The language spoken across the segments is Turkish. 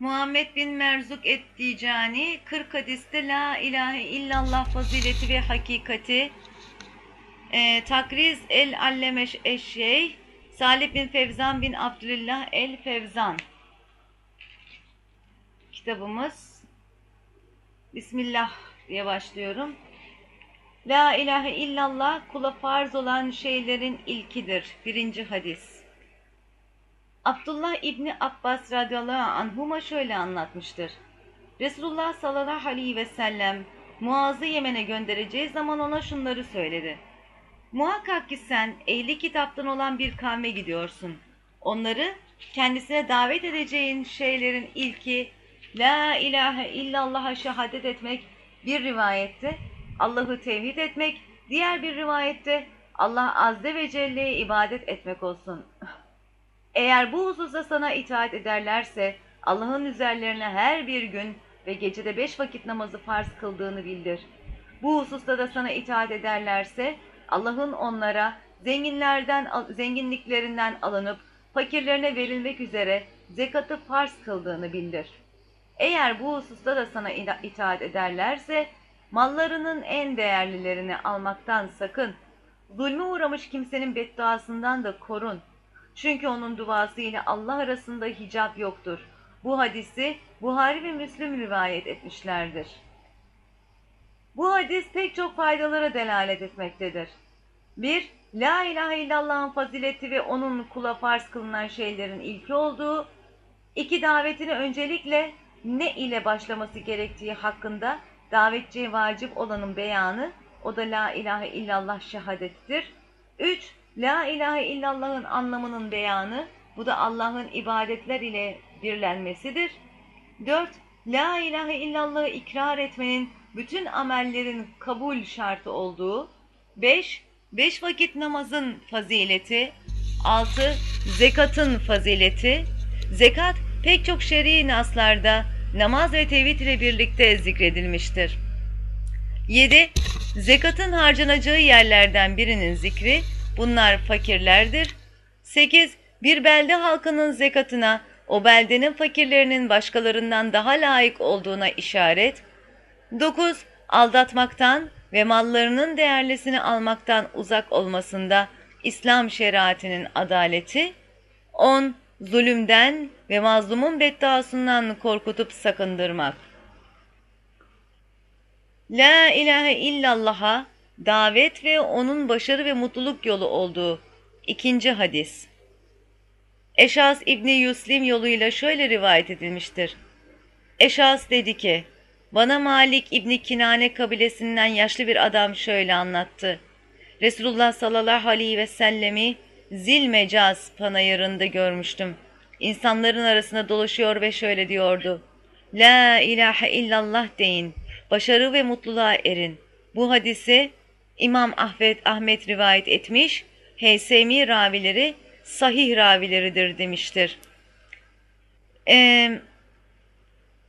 Muhammed bin Merzuk Etticani 40 hadiste La ilahe illallah fazileti ve hakikati e, Takriz el Allemeş Eşşey Salih bin Fevzan bin Abdülillah el Fevzan kitabımız Bismillah diye başlıyorum. La ilahe illallah kula farz olan şeylerin ilkidir. Birinci hadis. Abdullah İbni Abbas radıyallahu anhuma şöyle anlatmıştır. Resulullah sallallahu aleyhi ve sellem Muaz'ı Yemen'e göndereceği zaman ona şunları söyledi. Muhakkak ki sen ehli kitaptan olan bir kavme gidiyorsun. Onları kendisine davet edeceğin şeylerin ilki La ilahe illallah'a şehadet etmek bir rivayette Allah'ı tevhid etmek, diğer bir rivayette Allah azze ve celle'ye ibadet etmek olsun. Eğer bu hususta sana itaat ederlerse Allah'ın üzerlerine her bir gün ve gecede beş vakit namazı farz kıldığını bildir. Bu hususta da sana itaat ederlerse Allah'ın onlara zenginlerden zenginliklerinden alınıp fakirlerine verilmek üzere zekatı farz kıldığını bildir. Eğer bu hususta da sana itaat ederlerse mallarının en değerlilerini almaktan sakın. Zulme uğramış kimsenin bedduasından da korun. Çünkü onun duası ile Allah arasında hicap yoktur. Bu hadisi Buhari ve Müslüm rivayet etmişlerdir. Bu hadis pek çok faydalara delalet etmektedir. 1. La ilahe illallah'ın fazileti ve onun kula farz kılınan şeylerin ilki olduğu. 2. Davetini öncelikle ne ile başlaması gerektiği hakkında davetçiye vacip olanın beyanı, o da la ilahe illallah şehadettir. 3. La ilahe illallah'ın anlamının beyanı, bu da Allah'ın ibadetler ile birlenmesidir. 4. La ilahe illallah'ı ikrar etmenin bütün amellerin kabul şartı olduğu. 5. Beş vakit namazın fazileti. 6. Zekatın fazileti. Zekat pek çok şer'i naslarda namaz ve tevhid ile birlikte zikredilmiştir. 7. Zekatın harcanacağı yerlerden birinin zikri, bunlar fakirlerdir. 8. Bir belde halkının zekatına, o beldenin fakirlerinin başkalarından daha layık olduğuna işaret. 9. Aldatmaktan ve mallarının değerlisini almaktan uzak olmasında İslam şeriatinin adaleti. 10 zulümden ve mazlumun bedduasından korkutup sakındırmak. La ilahe illallah'a davet ve onun başarı ve mutluluk yolu olduğu ikinci hadis. Eşas İbni Yuslim yoluyla şöyle rivayet edilmiştir. Eşas dedi ki, bana Malik İbni Kinane kabilesinden yaşlı bir adam şöyle anlattı. Resulullah sallallahu aleyhi ve sellemi Zilmecaz panayırında görmüştüm. İnsanların arasında dolaşıyor ve şöyle diyordu. La ilahe illallah deyin. Başarı ve mutluluğa erin. Bu hadisi İmam Ahmet, Ahmet rivayet etmiş, Heysemi ravileri sahih ravileridir demiştir. Ee,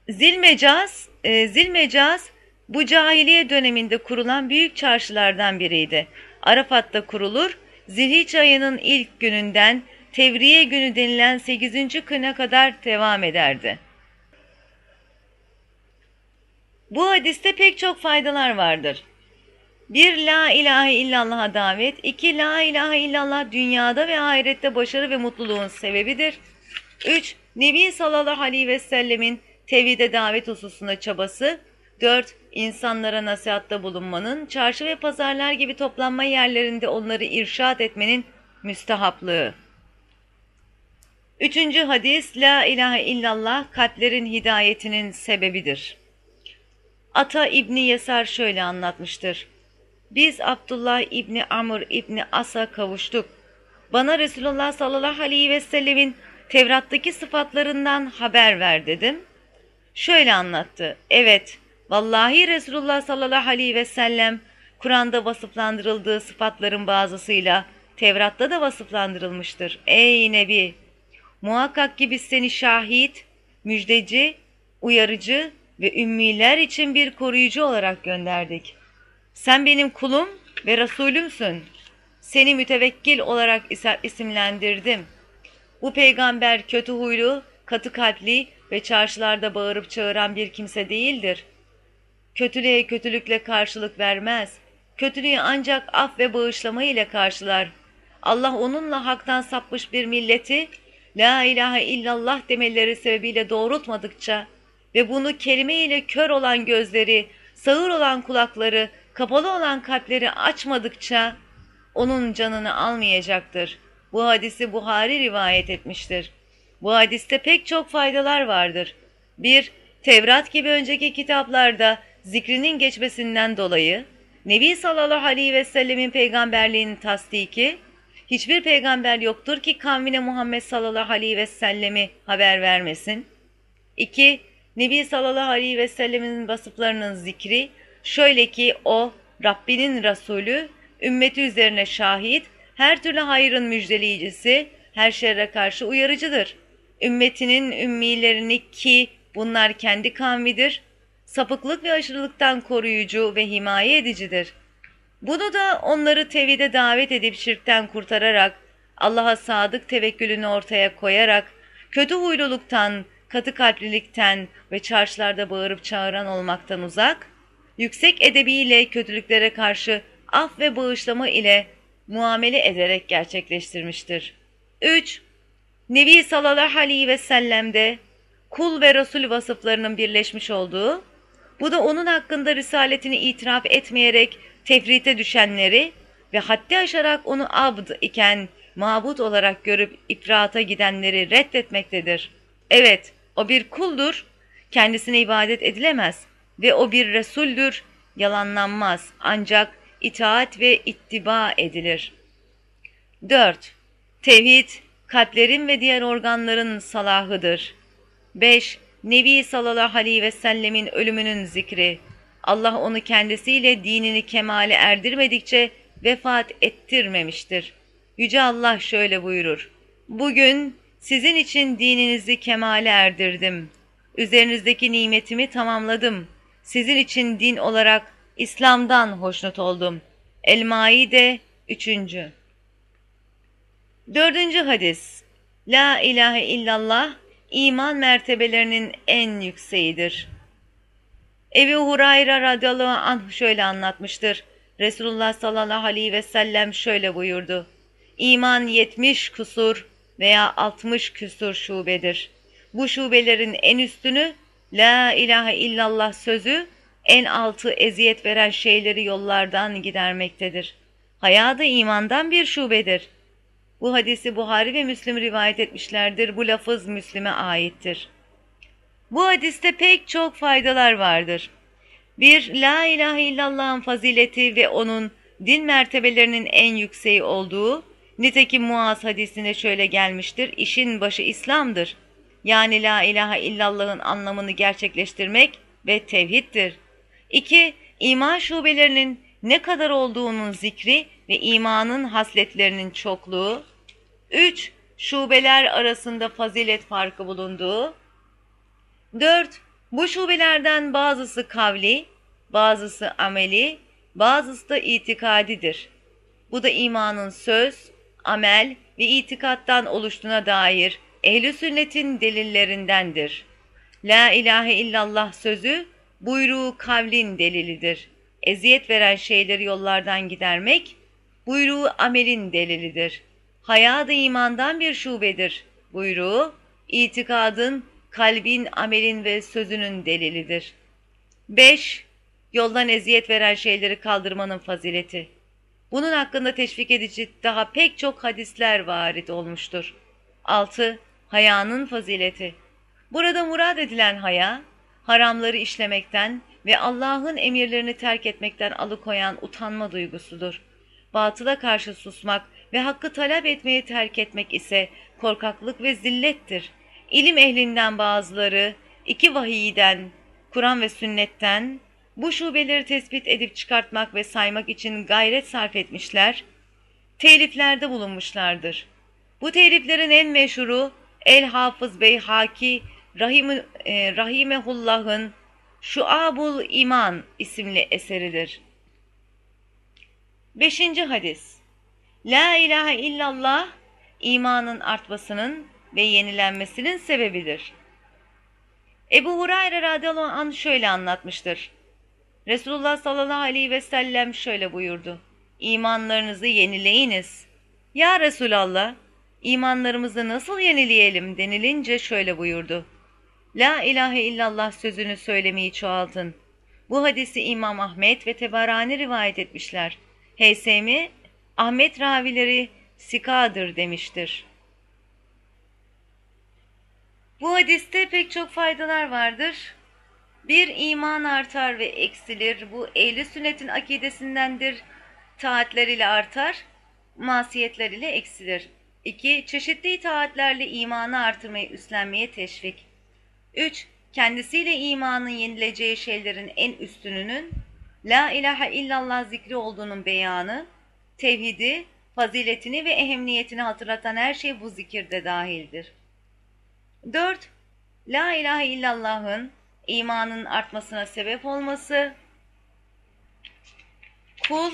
Zilmecaz, e, Zilmecaz bu cahiliye döneminde kurulan büyük çarşılardan biriydi. Arafat'ta kurulur, Zilhiç ayının ilk gününden Tevriye günü denilen 8. güne kadar devam ederdi. Bu hadiste pek çok faydalar vardır. 1. La ilahe illallah'a davet. 2. La ilahe illallah dünyada ve ahirette başarı ve mutluluğun sebebidir. 3. Nebi sallallahu aleyhi ve sellemin tevhide davet hususunda çabası. 4. İnsanlara nasihatta bulunmanın, çarşı ve pazarlar gibi toplanma yerlerinde onları irşat etmenin müstehaplığı. Üçüncü hadis, La ilahe illallah kalplerin hidayetinin sebebidir. Ata İbni Yesar şöyle anlatmıştır. Biz Abdullah İbni Amr İbni As'a kavuştuk. Bana Resulullah sallallahu aleyhi ve sellemin Tevrat'taki sıfatlarından haber ver dedim. Şöyle anlattı. Evet, Vallahi Resulullah sallallahu aleyhi ve sellem Kur'an'da vasıflandırıldığı sıfatların bazısıyla Tevrat'ta da vasıflandırılmıştır. Ey Nebi! Muhakkak ki biz seni şahit, müjdeci, uyarıcı ve ümmiler için bir koruyucu olarak gönderdik. Sen benim kulum ve Resulümsün. Seni mütevekkil olarak isimlendirdim. Bu peygamber kötü huylu, katı kalpli ve çarşılarda bağırıp çağıran bir kimse değildir. Kötülüğe kötülükle karşılık vermez. Kötülüğü ancak af ve bağışlama ile karşılar. Allah onunla haktan sapmış bir milleti, La ilahe illallah demeleri sebebiyle doğrultmadıkça ve bunu kelime ile kör olan gözleri, sağır olan kulakları, kapalı olan kalpleri açmadıkça onun canını almayacaktır. Bu hadisi Buhari rivayet etmiştir. Bu hadiste pek çok faydalar vardır. 1. Tevrat gibi önceki kitaplarda zikrinin geçmesinden dolayı Nebi sallallahu aleyhi ve sellemin peygamberliğinin tasdiki, hiçbir peygamber yoktur ki kavmine Muhammed sallallahu aleyhi ve sellemi haber vermesin. 2. Nebi sallallahu aleyhi ve sellemin vasıflarının zikri, şöyle ki o Rabbinin Resulü, ümmeti üzerine şahit, her türlü hayrın müjdeleyicisi, her şerre karşı uyarıcıdır. Ümmetinin ümmilerini ki bunlar kendi kavmidir, sapıklık ve aşırılıktan koruyucu ve himaye edicidir. Bunu da onları tevhide davet edip şirkten kurtararak, Allah'a sadık tevekkülünü ortaya koyarak, kötü huyluluktan, katı kalplilikten ve çarşılarda bağırıp çağıran olmaktan uzak, yüksek edebiyle kötülüklere karşı af ve bağışlama ile muamele ederek gerçekleştirmiştir. 3. Nebi sallallahu aleyhi ve sellem'de kul ve Resul vasıflarının birleşmiş olduğu, bu da onun hakkında risaletini itiraf etmeyerek tefrite düşenleri ve haddi aşarak onu abd iken mabut olarak görüp ifrata gidenleri reddetmektedir. Evet, o bir kuldur, kendisine ibadet edilemez ve o bir Resuldür, yalanlanmaz ancak itaat ve ittiba edilir. 4. Tevhid, kalplerin ve diğer organların salahıdır. 5. Nebi sallallahu aleyhi ve sellemin ölümünün zikri. Allah onu kendisiyle dinini kemale erdirmedikçe vefat ettirmemiştir. Yüce Allah şöyle buyurur. Bugün sizin için dininizi kemale erdirdim. Üzerinizdeki nimetimi tamamladım. Sizin için din olarak İslam'dan hoşnut oldum. El-Maide 3. Dördüncü hadis. La ilahe illallah iman mertebelerinin en yükseğidir. Ebu Hurayra radıyallahu anh şöyle anlatmıştır. Resulullah sallallahu aleyhi ve sellem şöyle buyurdu. İman yetmiş kusur veya altmış küsur şubedir. Bu şubelerin en üstünü La ilahe illallah sözü en altı eziyet veren şeyleri yollardan gidermektedir. Haya da imandan bir şubedir. Bu hadisi Buhari ve Müslim rivayet etmişlerdir. Bu lafız Müslim'e aittir. Bu hadiste pek çok faydalar vardır. Bir, La ilahe illallah'ın fazileti ve onun din mertebelerinin en yükseği olduğu, nitekim Muaz hadisinde şöyle gelmiştir, işin başı İslam'dır. Yani La ilahe illallah'ın anlamını gerçekleştirmek ve tevhiddir. 2. İman şubelerinin ne kadar olduğunun zikri ve imanın hasletlerinin çokluğu. 3. Şubeler arasında fazilet farkı bulunduğu. 4. Bu şubelerden bazısı kavli, bazısı ameli, bazısı da itikadidir. Bu da imanın söz, amel ve itikattan oluştuğuna dair ehli sünnetin delillerindendir. La ilahe illallah sözü buyruğu kavlin delilidir. Eziyet veren şeyleri yollardan gidermek, buyruğu amelin delilidir. Haya da imandan bir şubedir. Buyruğu, itikadın, kalbin, amelin ve sözünün delilidir. 5. Yoldan eziyet veren şeyleri kaldırmanın fazileti. Bunun hakkında teşvik edici daha pek çok hadisler varit olmuştur. 6. Hayanın fazileti. Burada murad edilen haya, haramları işlemekten ve Allah'ın emirlerini terk etmekten alıkoyan utanma duygusudur. Batıla karşı susmak ve hakkı talep etmeyi terk etmek ise korkaklık ve zillettir. İlim ehlinden bazıları iki vahiyden, Kur'an ve sünnetten bu şubeleri tespit edip çıkartmak ve saymak için gayret sarf etmişler, teliflerde bulunmuşlardır. Bu teliflerin en meşhuru El Hafız Bey Haki Rahim, e, Rahimehullah'ın Şuabul İman isimli eseridir. Beşinci hadis La ilahe illallah imanın artmasının ve yenilenmesinin sebebidir. Ebu Hurayra radıyallahu anh şöyle anlatmıştır. Resulullah sallallahu aleyhi ve sellem şöyle buyurdu. İmanlarınızı yenileyiniz. Ya Resulallah, imanlarımızı nasıl yenileyelim denilince şöyle buyurdu. La ilahe illallah sözünü söylemeyi çoğaltın. Bu hadisi İmam Ahmet ve Tebarani rivayet etmişler. Heysemi, Ahmet ravileri sikadır demiştir. Bu hadiste pek çok faydalar vardır. Bir iman artar ve eksilir. Bu ehli sünnetin akidesindendir. Taatler ile artar, masiyetler ile eksilir. 2. Çeşitli itaatlerle imanı artırmayı üstlenmeye teşvik. 3. Kendisiyle imanın yenileceği şeylerin en üstününün La ilahe illallah zikri olduğunun beyanı, tevhidi, faziletini ve ehemmiyetini hatırlatan her şey bu zikirde dahildir. 4. La ilahe illallah'ın imanın artmasına sebep olması, kul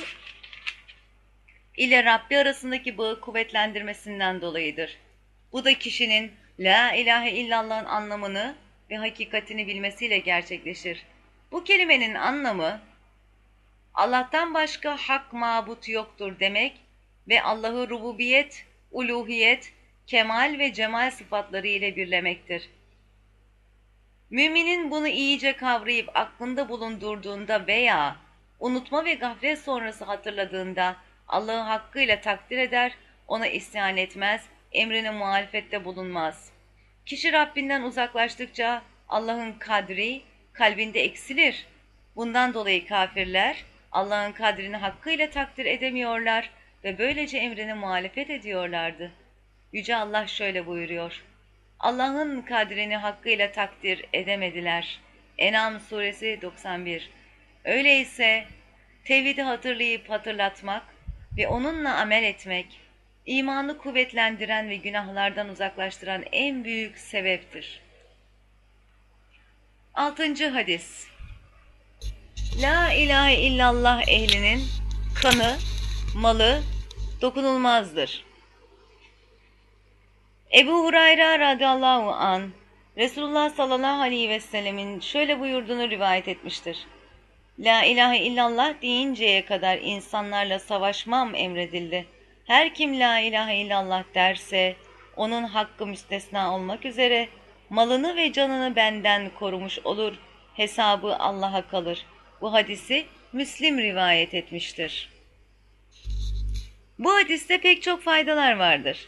ile Rabbi arasındaki bağı kuvvetlendirmesinden dolayıdır. Bu da kişinin La ilahe illallah'ın anlamını ve hakikatini bilmesiyle gerçekleşir. Bu kelimenin anlamı Allah'tan başka hak mabut yoktur demek ve Allah'ı rububiyet, uluhiyet, kemal ve cemal sıfatları ile birlemektir. Müminin bunu iyice kavrayıp aklında bulundurduğunda veya unutma ve gaflet sonrası hatırladığında Allah'ı hakkıyla takdir eder, ona isyan etmez, emrine muhalefette bulunmaz. Kişi Rabbinden uzaklaştıkça Allah'ın kadri kalbinde eksilir. Bundan dolayı kafirler Allah'ın kadrini hakkıyla takdir edemiyorlar ve böylece emrine muhalefet ediyorlardı. Yüce Allah şöyle buyuruyor. Allah'ın kadrini hakkıyla takdir edemediler. Enam suresi 91 Öyleyse tevhidi hatırlayıp hatırlatmak ve onunla amel etmek, imanı kuvvetlendiren ve günahlardan uzaklaştıran en büyük sebeptir. Altıncı hadis La ilahe illallah ehlinin kanı, malı dokunulmazdır. Ebu Hurayra radıyallahu an Resulullah sallallahu aleyhi ve sellemin şöyle buyurduğunu rivayet etmiştir. La ilahe illallah deyinceye kadar insanlarla savaşmam emredildi. Her kim la ilahe illallah derse onun hakkı müstesna olmak üzere malını ve canını benden korumuş olur. Hesabı Allah'a kalır. Bu hadisi Müslim rivayet etmiştir. Bu hadiste pek çok faydalar vardır.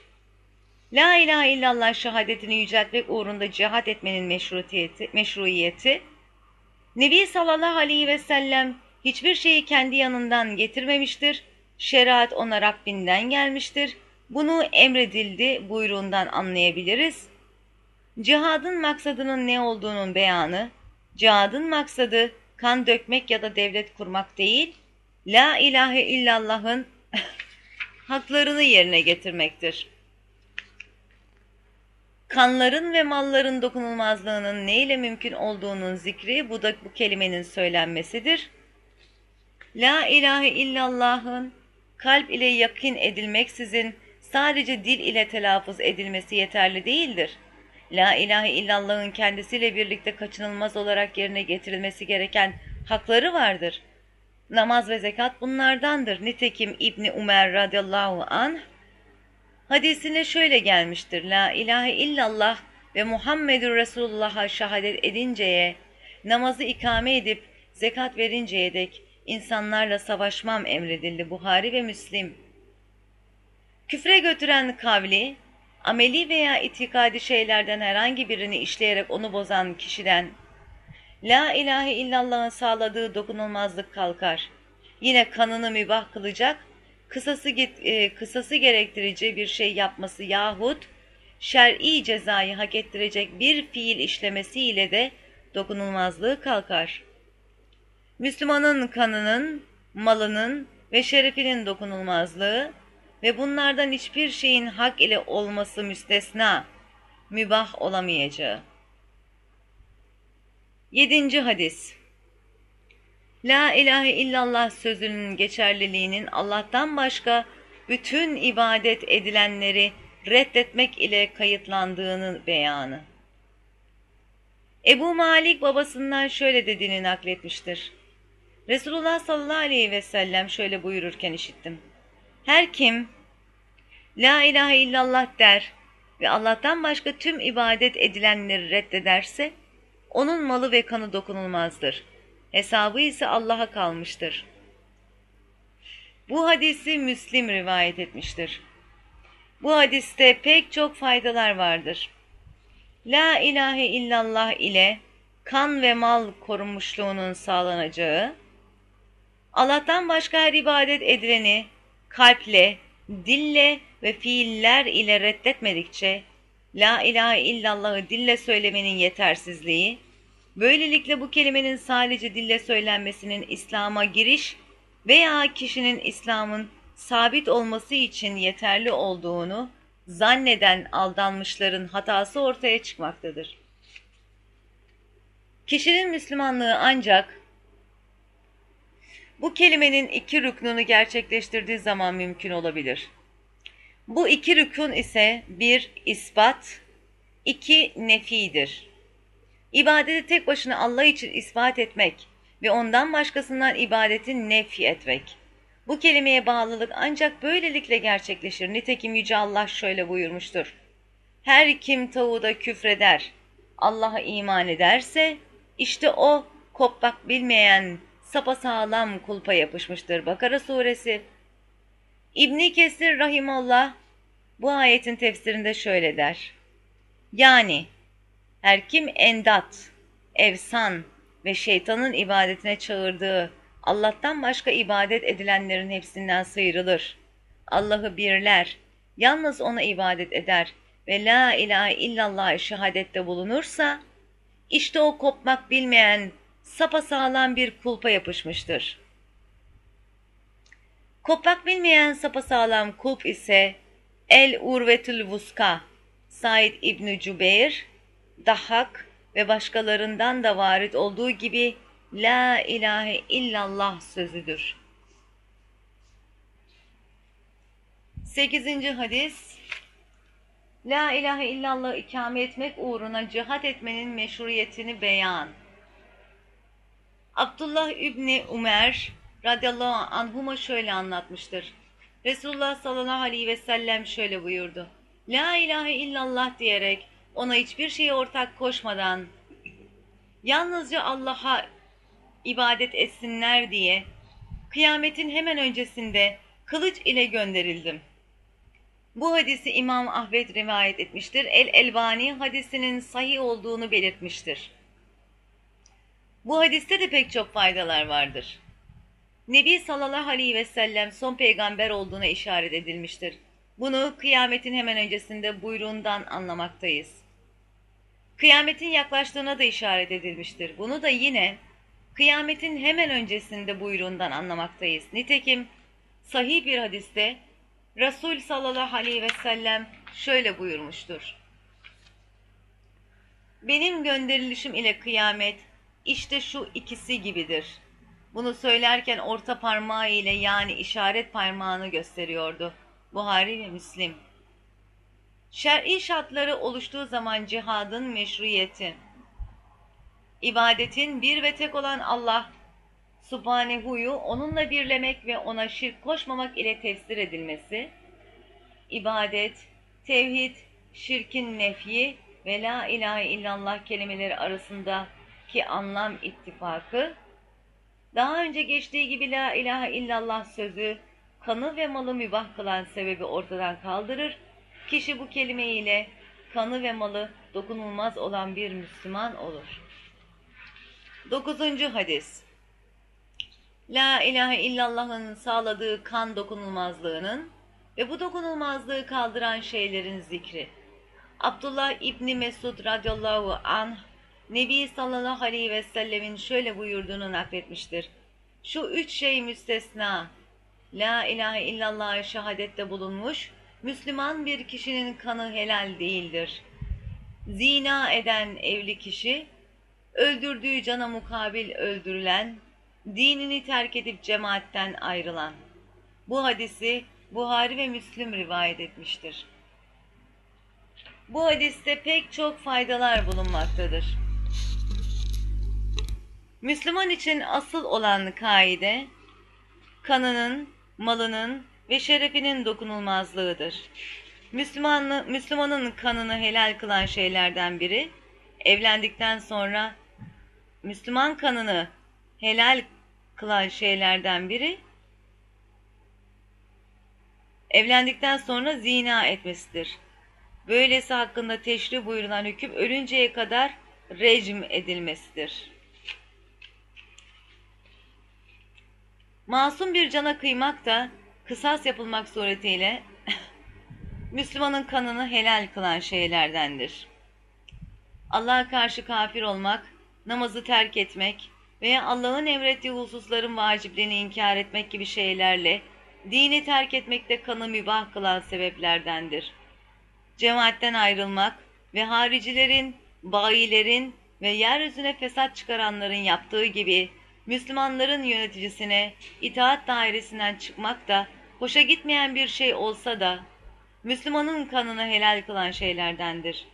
La ilahe illallah şehadetini yüceltmek uğrunda cihat etmenin meşruiyeti, meşruiyeti, Nebi sallallahu aleyhi ve sellem hiçbir şeyi kendi yanından getirmemiştir, şeriat ona Rabbinden gelmiştir, bunu emredildi buyruğundan anlayabiliriz. Cihadın maksadının ne olduğunun beyanı, cihadın maksadı kan dökmek ya da devlet kurmak değil, La ilahe illallah'ın haklarını yerine getirmektir. Kanların ve malların dokunulmazlığının neyle mümkün olduğunun zikri bu da bu kelimenin söylenmesidir. La ilahe illallah'ın kalp ile yakin edilmeksizin sadece dil ile telaffuz edilmesi yeterli değildir. La ilahe illallah'ın kendisiyle birlikte kaçınılmaz olarak yerine getirilmesi gereken hakları vardır. Namaz ve zekat bunlardandır. Nitekim İbni Umer radıyallahu anh hadisine şöyle gelmiştir. La ilahe illallah ve Muhammedur Resulullah'a şehadet edinceye, namazı ikame edip zekat verinceye dek insanlarla savaşmam emredildi Buhari ve Müslim. Küfre götüren kavli, ameli veya itikadi şeylerden herhangi birini işleyerek onu bozan kişiden, La ilahe illallah'ın sağladığı dokunulmazlık kalkar. Yine kanını mübah kılacak kısası, e, kısası gerektireceği bir şey yapması yahut şer'i cezayı hak ettirecek bir fiil işlemesiyle de dokunulmazlığı kalkar. Müslümanın kanının, malının ve şerefinin dokunulmazlığı ve bunlardan hiçbir şeyin hak ile olması müstesna, mübah olamayacağı. Yedinci hadis La ilahe illallah sözünün geçerliliğinin Allah'tan başka bütün ibadet edilenleri reddetmek ile kayıtlandığını beyanı. Ebu Malik babasından şöyle dediğini nakletmiştir. Resulullah sallallahu aleyhi ve sellem şöyle buyururken işittim. Her kim La ilahe illallah der ve Allah'tan başka tüm ibadet edilenleri reddederse onun malı ve kanı dokunulmazdır. Hesabı ise Allah'a kalmıştır. Bu hadisi Müslim rivayet etmiştir. Bu hadiste pek çok faydalar vardır. La ilahe illallah ile kan ve mal korunmuşluğunun sağlanacağı, Allah'tan başka her ibadet edileni kalple, dille ve fiiller ile reddetmedikçe, La ilahe illallah'ı dille söylemenin yetersizliği, böylelikle bu kelimenin sadece dille söylenmesinin İslam'a giriş veya kişinin İslam'ın sabit olması için yeterli olduğunu zanneden aldanmışların hatası ortaya çıkmaktadır. Kişinin Müslümanlığı ancak bu kelimenin iki rüknunu gerçekleştirdiği zaman mümkün olabilir. Bu iki rükun ise bir ispat, iki nefidir. İbadeti tek başına Allah için ispat etmek ve ondan başkasından ibadetin nefi etmek. Bu kelimeye bağlılık ancak böylelikle gerçekleşir. Nitekim Yüce Allah şöyle buyurmuştur. Her kim tavuda küfreder, Allah'a iman ederse, işte o kopmak bilmeyen sapasağlam kulpa yapışmıştır. Bakara suresi. İbni Kesir Rahimallah bu ayetin tefsirinde şöyle der. Yani her kim endat, evsan ve şeytanın ibadetine çağırdığı Allah'tan başka ibadet edilenlerin hepsinden sıyrılır. Allah'ı birler, yalnız ona ibadet eder ve la ilahe illallah şehadette bulunursa, işte o kopmak bilmeyen sapasağlam bir kulpa yapışmıştır. Kopmak bilmeyen sapasağlam kulp ise El Urvetül Vuska, Said İbni Cübeyr, Dahak ve başkalarından da varit olduğu gibi La ilahe illallah sözüdür. 8. hadis La ilahe illallah ikame etmek uğruna cihat etmenin meşruiyetini beyan. Abdullah İbni Umer radıyallahu anhuma şöyle anlatmıştır. Resulullah sallallahu aleyhi ve sellem şöyle buyurdu. La ilahe illallah diyerek ona hiçbir şeye ortak koşmadan yalnızca Allah'a ibadet etsinler diye kıyametin hemen öncesinde kılıç ile gönderildim. Bu hadisi İmam Ahmet rivayet etmiştir. El-Elbani hadisinin sahih olduğunu belirtmiştir. Bu hadiste de pek çok faydalar vardır. Nebi sallallahu aleyhi ve sellem son peygamber olduğuna işaret edilmiştir. Bunu kıyametin hemen öncesinde buyruğundan anlamaktayız. Kıyametin yaklaştığına da işaret edilmiştir. Bunu da yine kıyametin hemen öncesinde buyruğundan anlamaktayız. Nitekim sahih bir hadiste Resul sallallahu aleyhi ve sellem şöyle buyurmuştur. Benim gönderilişim ile kıyamet işte şu ikisi gibidir. Bunu söylerken orta parmağı ile yani işaret parmağını gösteriyordu. Buhari ve Müslim. Şer'i şartları oluştuğu zaman cihadın meşruiyeti, ibadetin bir ve tek olan Allah Subhanehu'yu onunla birlemek ve ona şirk koşmamak ile tefsir edilmesi, ibadet, tevhid, şirkin nefyi ve la ilahe illallah kelimeleri arasındaki anlam ittifakı, daha önce geçtiği gibi la ilahe illallah sözü, kanı ve malı mübah kılan sebebi ortadan kaldırır, kişi bu kelime ile kanı ve malı dokunulmaz olan bir Müslüman olur. Dokuzuncu hadis La ilahe illallah'ın sağladığı kan dokunulmazlığının ve bu dokunulmazlığı kaldıran şeylerin zikri. Abdullah İbni Mesud radıyallahu anh Nebi sallallahu aleyhi ve sellemin şöyle buyurduğunu nakletmiştir. Şu üç şey müstesna, La ilahe illallah şehadette bulunmuş, Müslüman bir kişinin kanı helal değildir. Zina eden evli kişi, öldürdüğü cana mukabil öldürülen, dinini terk edip cemaatten ayrılan. Bu hadisi Buhari ve Müslüm rivayet etmiştir. Bu hadiste pek çok faydalar bulunmaktadır. Müslüman için asıl olan kaide, kanının, malının ve şerefinin dokunulmazlığıdır. Müslümanlı, Müslümanın kanını helal kılan şeylerden biri, evlendikten sonra Müslüman kanını helal kılan şeylerden biri, evlendikten sonra zina etmesidir. Böylesi hakkında teşri buyurulan hüküm ölünceye kadar rejim edilmesidir. Masum bir cana kıymak da kısas yapılmak suretiyle Müslümanın kanını helal kılan şeylerdendir. Allah'a karşı kafir olmak, namazı terk etmek veya Allah'ın emrettiği hususların vacipliğini inkar etmek gibi şeylerle dini terk etmekte kanı mübah kılan sebeplerdendir. Cemaatten ayrılmak ve haricilerin, bayilerin ve yeryüzüne fesat çıkaranların yaptığı gibi Müslümanların yöneticisine itaat dairesinden çıkmak da hoşa gitmeyen bir şey olsa da Müslümanın kanını helal kılan şeylerdendir.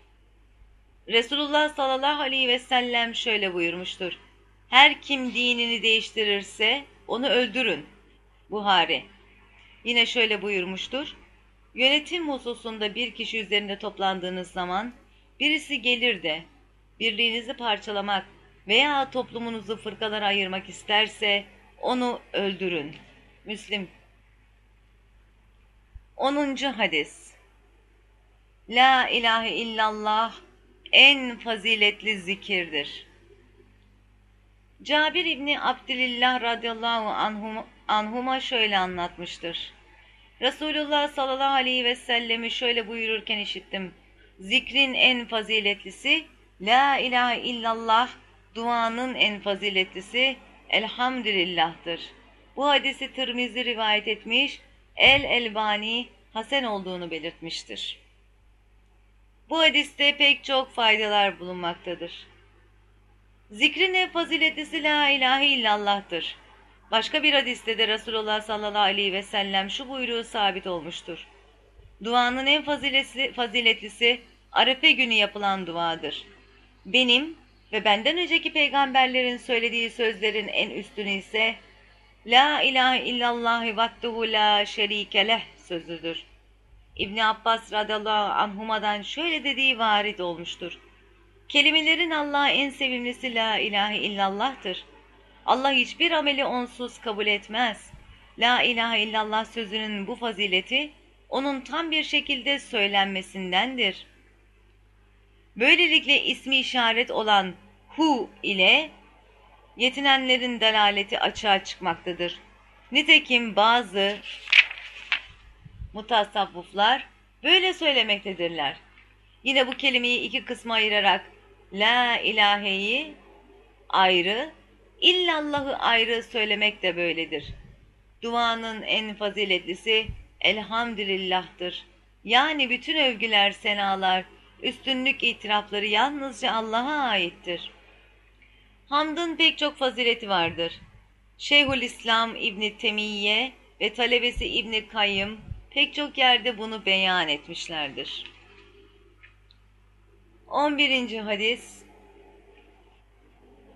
Resulullah sallallahu aleyhi ve sellem şöyle buyurmuştur. Her kim dinini değiştirirse onu öldürün. Buhari. Yine şöyle buyurmuştur. Yönetim hususunda bir kişi üzerinde toplandığınız zaman birisi gelir de birliğinizi parçalamak veya toplumunuzu fırkalara ayırmak isterse onu öldürün. Müslim 10. hadis La ilahe illallah en faziletli zikirdir. Cabir İbni Abdülillah radıyallahu anhum, anhuma şöyle anlatmıştır. Resulullah sallallahu aleyhi ve sellemi şöyle buyururken işittim. Zikrin en faziletlisi La ilahe illallah duanın en faziletlisi elhamdülillah'tır. Bu hadisi Tirmizi rivayet etmiş, El Elbani Hasen olduğunu belirtmiştir. Bu hadiste pek çok faydalar bulunmaktadır. Zikrin en faziletlisi la ilahe illallah'tır. Başka bir hadiste de Resulullah sallallahu aleyhi ve sellem şu buyruğu sabit olmuştur. Duanın en faziletlisi, faziletlisi Arefe günü yapılan duadır. Benim ve benden önceki peygamberlerin söylediği sözlerin en üstünü ise La ilahe illallah vattuhu la şerike leh sözüdür. İbni Abbas radıyallahu anhuma'dan şöyle dediği varit olmuştur. Kelimelerin Allah'a en sevimlisi la ilahe illallah'tır. Allah hiçbir ameli onsuz kabul etmez. La ilahe illallah sözünün bu fazileti onun tam bir şekilde söylenmesindendir. Böylelikle ismi işaret olan hu ile yetinenlerin delaleti açığa çıkmaktadır. Nitekim bazı mutasavvuflar böyle söylemektedirler. Yine bu kelimeyi iki kısma ayırarak la ilaheyi ayrı, illallahı ayrı söylemek de böyledir. Duanın en faziletlisi elhamdülillah'tır. Yani bütün övgüler, senalar, üstünlük itirafları yalnızca Allah'a aittir. Hamdın pek çok fazileti vardır. Şeyhülislam İbni Temiyye ve talebesi İbni Kayyım pek çok yerde bunu beyan etmişlerdir. 11. hadis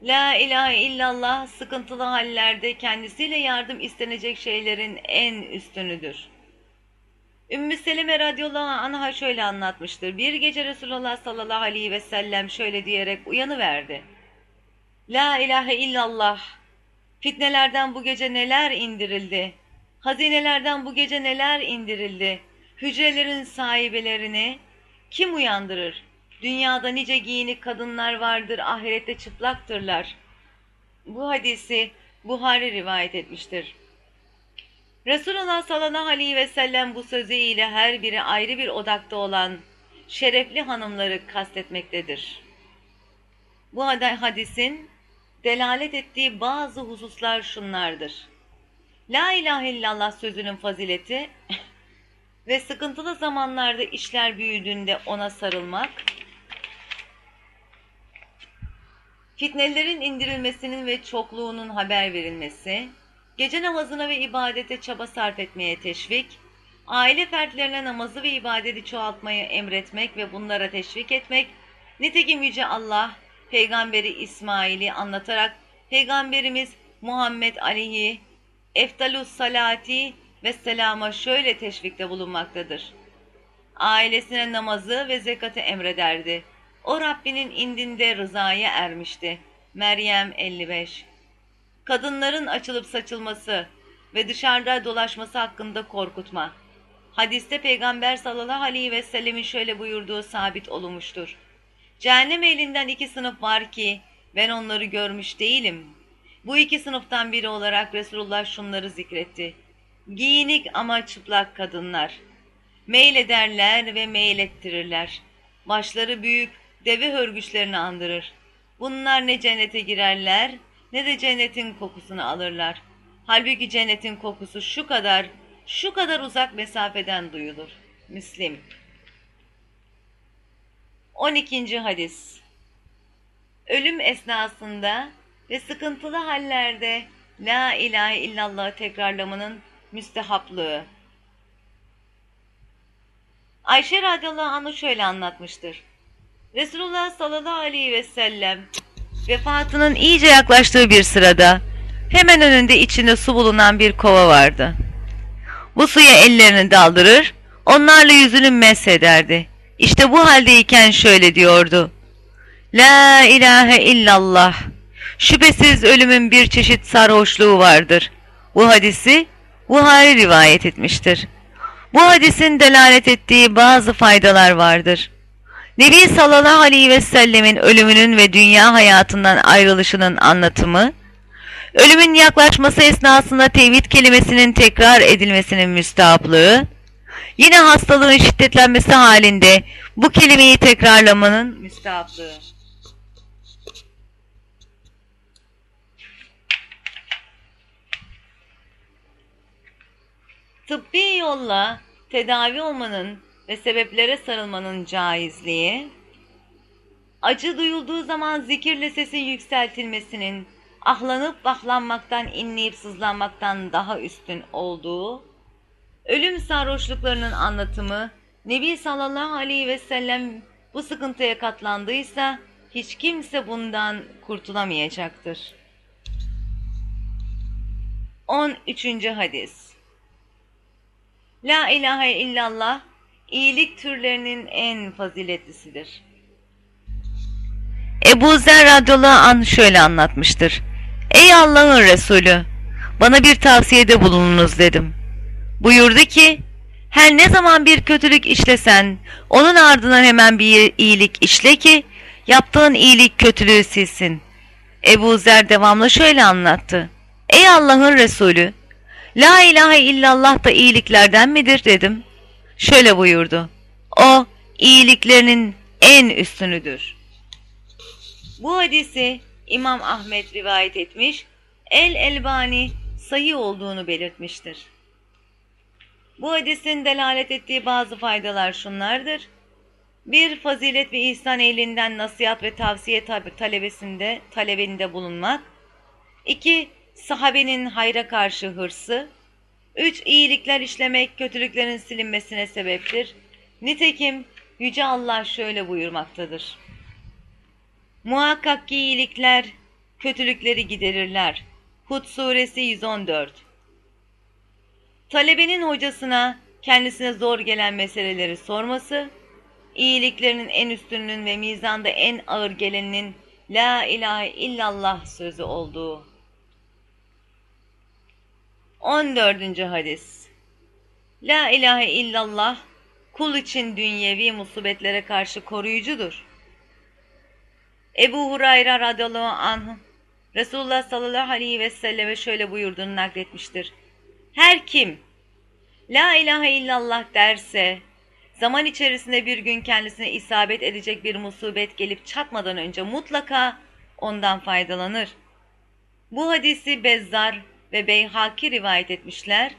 La ilahe illallah sıkıntılı hallerde kendisiyle yardım istenecek şeylerin en üstünüdür. Ümmü Seleme radıyallahu anh'a şöyle anlatmıştır. Bir gece Resulullah sallallahu aleyhi ve sellem şöyle diyerek uyanıverdi. La ilahe illallah. Fitnelerden bu gece neler indirildi? Hazinelerden bu gece neler indirildi? Hücrelerin sahibelerini kim uyandırır? Dünyada nice giyinik kadınlar vardır, ahirette çıplaktırlar. Bu hadisi Buhari rivayet etmiştir. Resulullah sallallahu aleyhi ve sellem bu sözüyle her biri ayrı bir odakta olan şerefli hanımları kastetmektedir. Bu hadisin delalet ettiği bazı hususlar şunlardır. La ilahe illallah sözünün fazileti ve sıkıntılı zamanlarda işler büyüdüğünde ona sarılmak, fitnelerin indirilmesinin ve çokluğunun haber verilmesi, gece namazına ve ibadete çaba sarf etmeye teşvik, aile fertlerine namazı ve ibadeti çoğaltmayı emretmek ve bunlara teşvik etmek, nitekim Yüce Allah, Peygamberi İsmail'i anlatarak, Peygamberimiz Muhammed Ali'yi, Eftalus Salati ve Selama şöyle teşvikte bulunmaktadır. Ailesine namazı ve zekatı emrederdi. O Rabbinin indinde rızaya ermişti. Meryem 55 Kadınların açılıp saçılması ve dışarıda dolaşması hakkında korkutma. Hadiste Peygamber sallallahu aleyhi ve sellemin şöyle buyurduğu sabit olunmuştur. Cehennem elinden iki sınıf var ki ben onları görmüş değilim. Bu iki sınıftan biri olarak Resulullah şunları zikretti. Giyinik ama çıplak kadınlar. Meylederler ve meylettirirler. Başları büyük, deve hörgüçlerini andırır. Bunlar ne cennete girerler ne de cennetin kokusunu alırlar. Halbuki cennetin kokusu şu kadar, şu kadar uzak mesafeden duyulur. Müslim 12. hadis Ölüm esnasında ve sıkıntılı hallerde La ilahe illallah tekrarlamanın müstehaplığı. Ayşe radıyallahu anh'ı şöyle anlatmıştır. Resulullah sallallahu aleyhi ve sellem vefatının iyice yaklaştığı bir sırada hemen önünde içinde su bulunan bir kova vardı. Bu suya ellerini daldırır, onlarla yüzünü meshederdi. İşte bu haldeyken şöyle diyordu. La ilahe illallah. Şüphesiz ölümün bir çeşit sarhoşluğu vardır. Bu hadisi Buhari rivayet etmiştir. Bu hadisin delalet ettiği bazı faydalar vardır. Nebi sallallahu aleyhi ve sellemin ölümünün ve dünya hayatından ayrılışının anlatımı, ölümün yaklaşması esnasında tevhid kelimesinin tekrar edilmesinin müstahaplığı, yine hastalığın şiddetlenmesi halinde bu kelimeyi tekrarlamanın müstahaplığı. Tıbbi yolla tedavi olmanın ve sebeplere sarılmanın caizliği, acı duyulduğu zaman zikirle sesin yükseltilmesinin ahlanıp vahlanmaktan inleyip sızlanmaktan daha üstün olduğu, ölüm sarhoşluklarının anlatımı, Nebi sallallahu aleyhi ve sellem bu sıkıntıya katlandıysa hiç kimse bundan kurtulamayacaktır. 13. hadis La ilahe illallah iyilik türlerinin en faziletlisidir. Ebu Zer radıyallahu anh şöyle anlatmıştır. Ey Allah'ın Resulü! Bana bir tavsiyede bulununuz dedim. Buyurdu ki, her ne zaman bir kötülük işlesen, onun ardından hemen bir iyilik işle ki, yaptığın iyilik kötülüğü silsin. Ebu Zer devamlı şöyle anlattı. Ey Allah'ın Resulü! La ilahe illallah da iyiliklerden midir dedim. Şöyle buyurdu. O iyiliklerinin en üstünüdür. Bu hadisi İmam Ahmet rivayet etmiş, El Elbani sahih olduğunu belirtmiştir. Bu hadisin delalet ettiği bazı faydalar şunlardır. Bir, fazilet ve ihsan elinden nasihat ve tavsiye talebesinde, talebinde bulunmak. İki, sahabenin hayra karşı hırsı. Üç, iyilikler işlemek kötülüklerin silinmesine sebeptir. Nitekim Yüce Allah şöyle buyurmaktadır. Muhakkak ki iyilikler kötülükleri giderirler. Hud suresi 114 Talebenin hocasına kendisine zor gelen meseleleri sorması, iyiliklerinin en üstününün ve mizanda en ağır geleninin La ilahe illallah sözü olduğu. 14. hadis La ilahe illallah kul için dünyevi musibetlere karşı koruyucudur. Ebu Hurayra radıyallahu anh Resulullah sallallahu aleyhi ve selleme şöyle buyurduğunu nakletmiştir. Her kim La ilahe illallah derse zaman içerisinde bir gün kendisine isabet edecek bir musibet gelip çatmadan önce mutlaka ondan faydalanır. Bu hadisi Bezzar ve Beyhaki rivayet etmişler.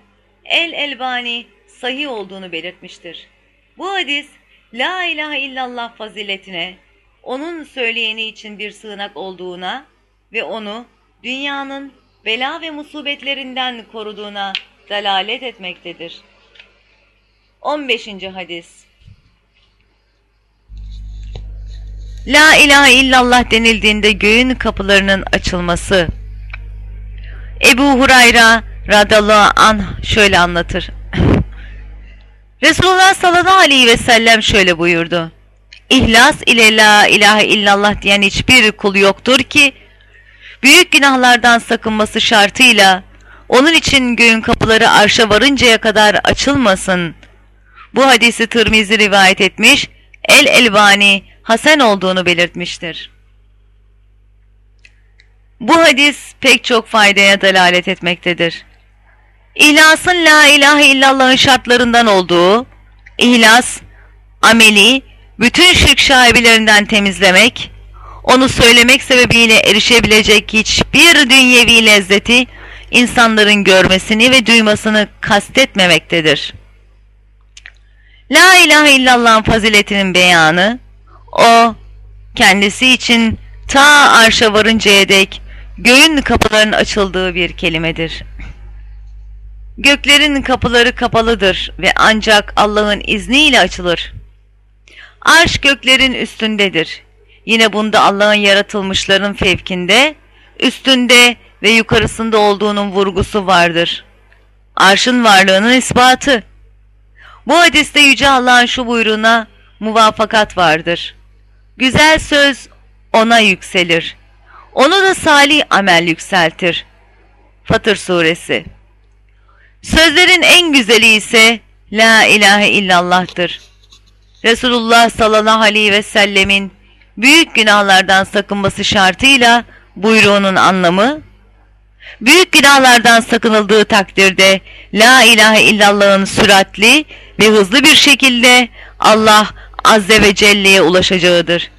El Elbani sahih olduğunu belirtmiştir. Bu hadis La ilahe illallah faziletine, onun söyleyeni için bir sığınak olduğuna ve onu dünyanın bela ve musibetlerinden koruduğuna dalalet etmektedir. 15. hadis La ilahe illallah denildiğinde göğün kapılarının açılması. Ebu Hurayra radallahu anh şöyle anlatır. Resulullah sallallahu aleyhi ve sellem şöyle buyurdu. İhlas ile la ilahe illallah diyen hiçbir kul yoktur ki büyük günahlardan sakınması şartıyla onun için göğün kapıları arşa varıncaya kadar açılmasın. Bu hadisi Tirmizi rivayet etmiş, El Elbani Hasan olduğunu belirtmiştir. Bu hadis pek çok faydaya delalet etmektedir. İhlasın la ilahe illallah'ın şartlarından olduğu, ihlas, ameli, bütün şirk şaibilerinden temizlemek, onu söylemek sebebiyle erişebilecek hiçbir dünyevi lezzeti insanların görmesini ve duymasını kastetmemektedir. La ilahe illallah'ın faziletinin beyanı, o kendisi için ta arşa varıncaya dek göğün kapılarının açıldığı bir kelimedir. Göklerin kapıları kapalıdır ve ancak Allah'ın izniyle açılır. Arş göklerin üstündedir. Yine bunda Allah'ın yaratılmışların fevkinde, üstünde ve yukarısında olduğunun vurgusu vardır. Arşın varlığının ispatı. Bu hadiste Yüce Allah'ın şu buyruğuna muvafakat vardır. Güzel söz ona yükselir. Onu da salih amel yükseltir. Fatır Suresi Sözlerin en güzeli ise La ilahe illallah'tır. Resulullah sallallahu aleyhi ve sellemin büyük günahlardan sakınması şartıyla buyruğunun anlamı, büyük günahlardan sakınıldığı takdirde La ilahe illallah'ın süratli ve hızlı bir şekilde Allah Azze ve Celle'ye ulaşacağıdır.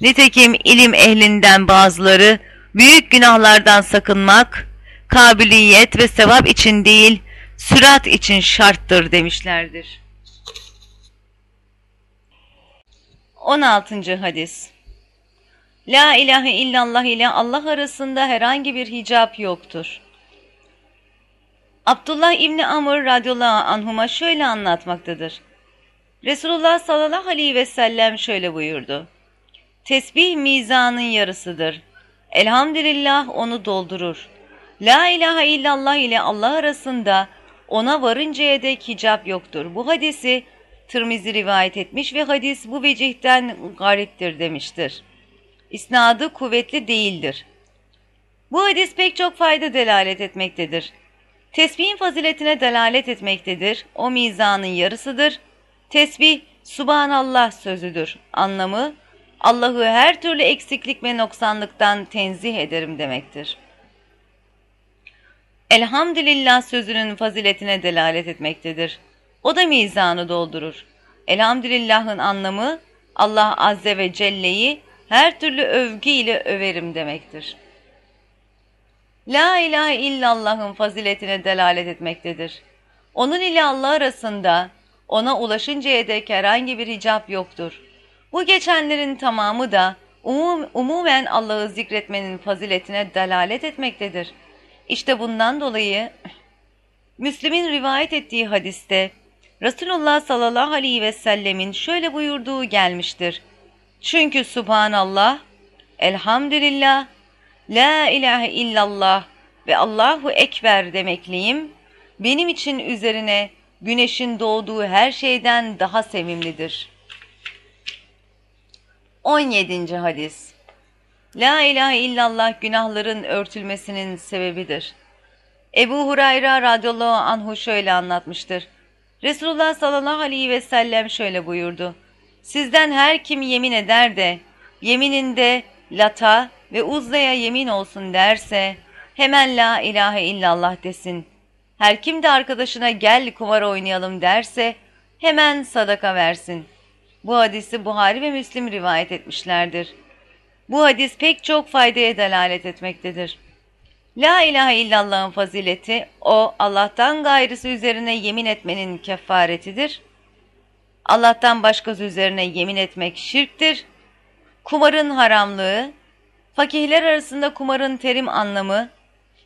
Nitekim ilim ehlinden bazıları büyük günahlardan sakınmak, kabiliyet ve sevap için değil, sürat için şarttır demişlerdir. 16. Hadis La ilahe illallah ile Allah arasında herhangi bir hicap yoktur. Abdullah İbni Amr radıyallahu anhuma şöyle anlatmaktadır. Resulullah sallallahu aleyhi ve sellem şöyle buyurdu. Tesbih mizanın yarısıdır. Elhamdülillah onu doldurur. La ilahe illallah ile Allah arasında ona varıncaya dek hicap yoktur. Bu hadisi Tirmizi rivayet etmiş ve hadis bu vecihten gariptir demiştir. İsnadı kuvvetli değildir. Bu hadis pek çok fayda delalet etmektedir. Tesbihin faziletine delalet etmektedir. O mizanın yarısıdır. Tesbih Subhanallah sözüdür. Anlamı Allah'ı her türlü eksiklik ve noksanlıktan tenzih ederim demektir. Elhamdülillah sözünün faziletine delalet etmektedir. O da mizanı doldurur. Elhamdülillah'ın anlamı Allah Azze ve Celle'yi her türlü övgü ile överim demektir. La ilahe illallah'ın faziletine delalet etmektedir. Onun ile Allah arasında ona ulaşıncaya dek herhangi bir hicap yoktur. Bu geçenlerin tamamı da umum, umumen Allah'ı zikretmenin faziletine delalet etmektedir. İşte bundan dolayı Müslim'in rivayet ettiği hadiste Resulullah sallallahu aleyhi ve sellemin şöyle buyurduğu gelmiştir. Çünkü Subhanallah, Elhamdülillah, La ilahe illallah ve Allahu Ekber demekliyim, benim için üzerine güneşin doğduğu her şeyden daha sevimlidir. 17. Hadis La ilahe illallah günahların örtülmesinin sebebidir. Ebu Hurayra radıyallahu anhu şöyle anlatmıştır. Resulullah sallallahu aleyhi ve sellem şöyle buyurdu. Sizden her kim yemin eder de yemininde lata ve uzdaya yemin olsun derse hemen la ilahe illallah desin. Her kim de arkadaşına gel kumar oynayalım derse hemen sadaka versin. Bu hadisi Buhari ve Müslim rivayet etmişlerdir. Bu hadis pek çok faydaya delalet etmektedir. La ilahe illallah'ın fazileti o Allah'tan gayrısı üzerine yemin etmenin kefaretidir. Allah'tan başkası üzerine yemin etmek şirktir. Kumarın haramlığı, fakihler arasında kumarın terim anlamı,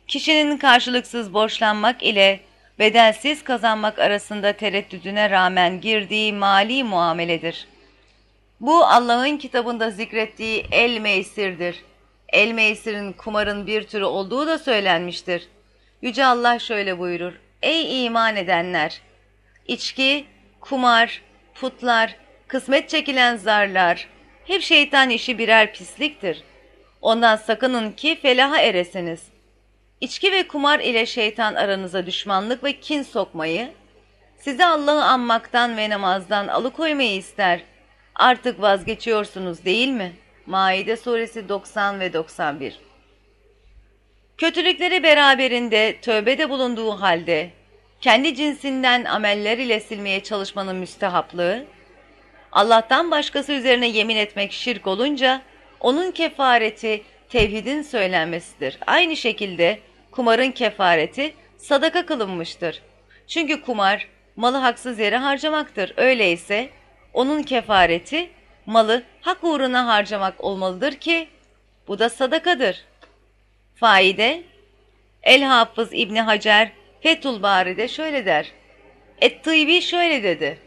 kişinin karşılıksız borçlanmak ile bedelsiz kazanmak arasında tereddüdüne rağmen girdiği mali muameledir. Bu Allah'ın kitabında zikrettiği el meysirdir. El meysirin kumarın bir türü olduğu da söylenmiştir. Yüce Allah şöyle buyurur. Ey iman edenler! İçki, kumar, putlar, kısmet çekilen zarlar, hep şeytan işi birer pisliktir. Ondan sakının ki felaha eresiniz. İçki ve kumar ile şeytan aranıza düşmanlık ve kin sokmayı, sizi Allah'ı anmaktan ve namazdan alıkoymayı ister. Artık vazgeçiyorsunuz değil mi? Maide suresi 90 ve 91 Kötülükleri beraberinde tövbede bulunduğu halde, kendi cinsinden ameller ile silmeye çalışmanın müstehaplığı, Allah'tan başkası üzerine yemin etmek şirk olunca, onun kefareti tevhidin söylenmesidir. Aynı şekilde kumarın kefareti sadaka kılınmıştır. Çünkü kumar malı haksız yere harcamaktır. Öyleyse onun kefareti malı hak uğruna harcamak olmalıdır ki bu da sadakadır. Faide El Hafız İbni Hacer Fethul Bari'de şöyle der. Et-Tıйbi şöyle dedi.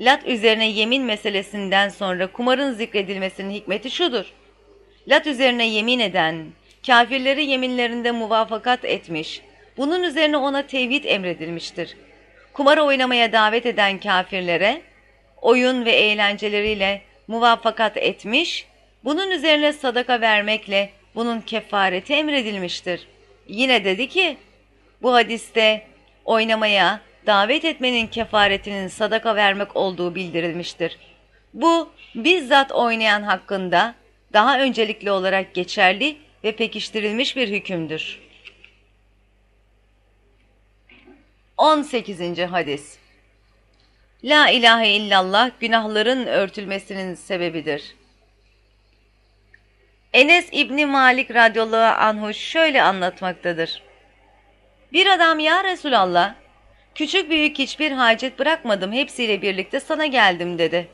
Lat üzerine yemin meselesinden sonra kumarın zikredilmesinin hikmeti şudur. Lat üzerine yemin eden, kafirleri yeminlerinde muvafakat etmiş, bunun üzerine ona tevhid emredilmiştir. Kumar oynamaya davet eden kafirlere, oyun ve eğlenceleriyle muvafakat etmiş, bunun üzerine sadaka vermekle bunun kefareti emredilmiştir. Yine dedi ki, bu hadiste oynamaya, davet etmenin kefaretinin sadaka vermek olduğu bildirilmiştir. Bu bizzat oynayan hakkında daha öncelikli olarak geçerli ve pekiştirilmiş bir hükümdür. 18. Hadis La ilahe illallah günahların örtülmesinin sebebidir. Enes İbni Malik radıyallahu anhu şöyle anlatmaktadır. Bir adam ya Resulallah, küçük büyük hiçbir hacet bırakmadım hepsiyle birlikte sana geldim dedi.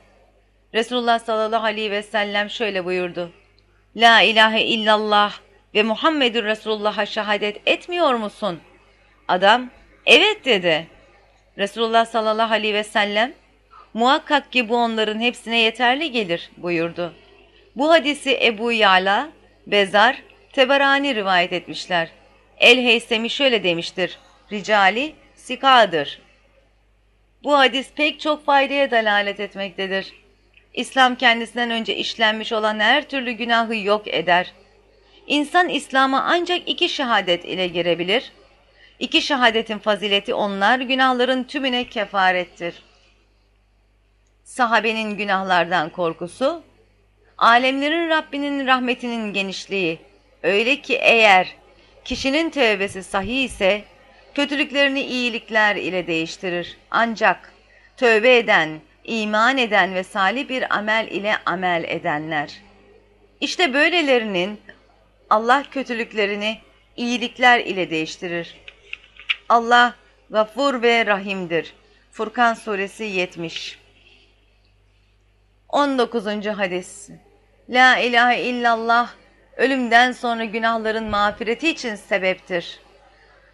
Resulullah sallallahu aleyhi ve sellem şöyle buyurdu. La ilahe illallah ve Muhammedur Resulullah'a şehadet etmiyor musun? Adam, evet dedi. Resulullah sallallahu aleyhi ve sellem, muhakkak ki bu onların hepsine yeterli gelir buyurdu. Bu hadisi Ebu Yala, Bezar, Teberani rivayet etmişler. El-Heysemi şöyle demiştir, ricali sikadır. Bu hadis pek çok faydaya dalalet etmektedir. İslam kendisinden önce işlenmiş olan her türlü günahı yok eder. İnsan İslam'a ancak iki şehadet ile girebilir. İki şehadetin fazileti onlar günahların tümüne kefarettir. Sahabenin günahlardan korkusu, alemlerin Rabbinin rahmetinin genişliği, öyle ki eğer kişinin tövbesi sahih ise, kötülüklerini iyilikler ile değiştirir. Ancak tövbe eden, iman eden ve salih bir amel ile amel edenler. İşte böylelerinin Allah kötülüklerini iyilikler ile değiştirir. Allah gafur ve rahimdir. Furkan suresi 70 19. hadis La ilahe illallah ölümden sonra günahların mağfireti için sebeptir.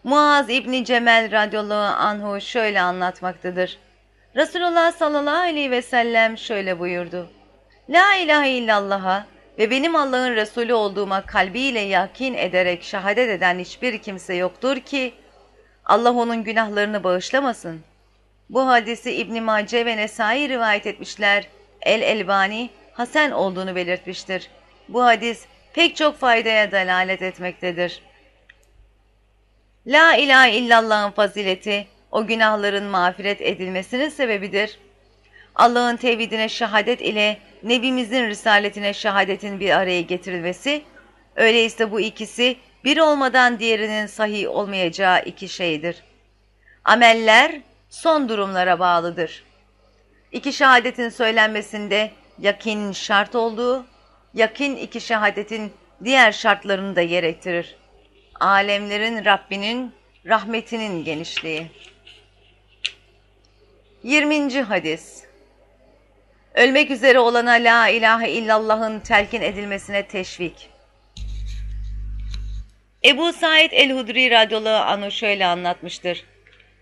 Muaz İbni Cemel radıyallahu anhu şöyle anlatmaktadır. Resulullah sallallahu aleyhi ve sellem şöyle buyurdu. La ilahe illallah'a ve benim Allah'ın Resulü olduğuma kalbiyle yakin ederek şehadet eden hiçbir kimse yoktur ki Allah onun günahlarını bağışlamasın. Bu hadisi İbn Mace ve Nesai rivayet etmişler. El-Elbani Hasan olduğunu belirtmiştir. Bu hadis pek çok faydaya dalalet etmektedir. La ilahe illallah'ın fazileti o günahların mağfiret edilmesinin sebebidir. Allah'ın tevhidine şehadet ile Nebimizin risaletine şehadetin bir araya getirilmesi, öyleyse bu ikisi bir olmadan diğerinin sahih olmayacağı iki şeydir. Ameller son durumlara bağlıdır. İki şehadetin söylenmesinde yakinin şart olduğu, yakin iki şehadetin diğer şartlarını da gerektirir. Alemlerin Rabbinin rahmetinin genişliği. 20. hadis Ölmek üzere olana la ilahe illallah'ın telkin edilmesine teşvik. Ebu Said el-Hudri radıyallahu anhu şöyle anlatmıştır.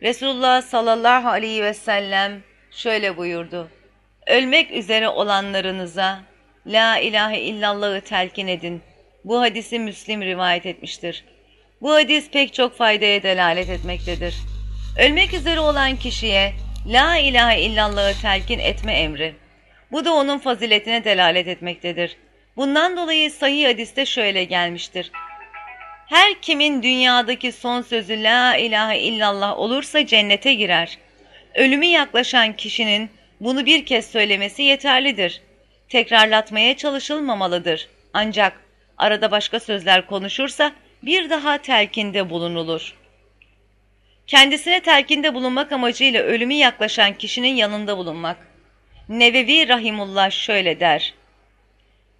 Resulullah sallallahu aleyhi ve sellem şöyle buyurdu. Ölmek üzere olanlarınıza La ilahe illallah'ı telkin edin. Bu hadisi Müslim rivayet etmiştir. Bu hadis pek çok faydaya delalet etmektedir. Ölmek üzere olan kişiye La ilahe illallah'ı telkin etme emri. Bu da onun faziletine delalet etmektedir. Bundan dolayı sahih hadiste şöyle gelmiştir. Her kimin dünyadaki son sözü La ilahe illallah olursa cennete girer. Ölümü yaklaşan kişinin bunu bir kez söylemesi yeterlidir. Tekrarlatmaya çalışılmamalıdır. Ancak arada başka sözler konuşursa bir daha telkinde bulunulur. Kendisine telkinde bulunmak amacıyla ölümü yaklaşan kişinin yanında bulunmak. Nevevi Rahimullah şöyle der.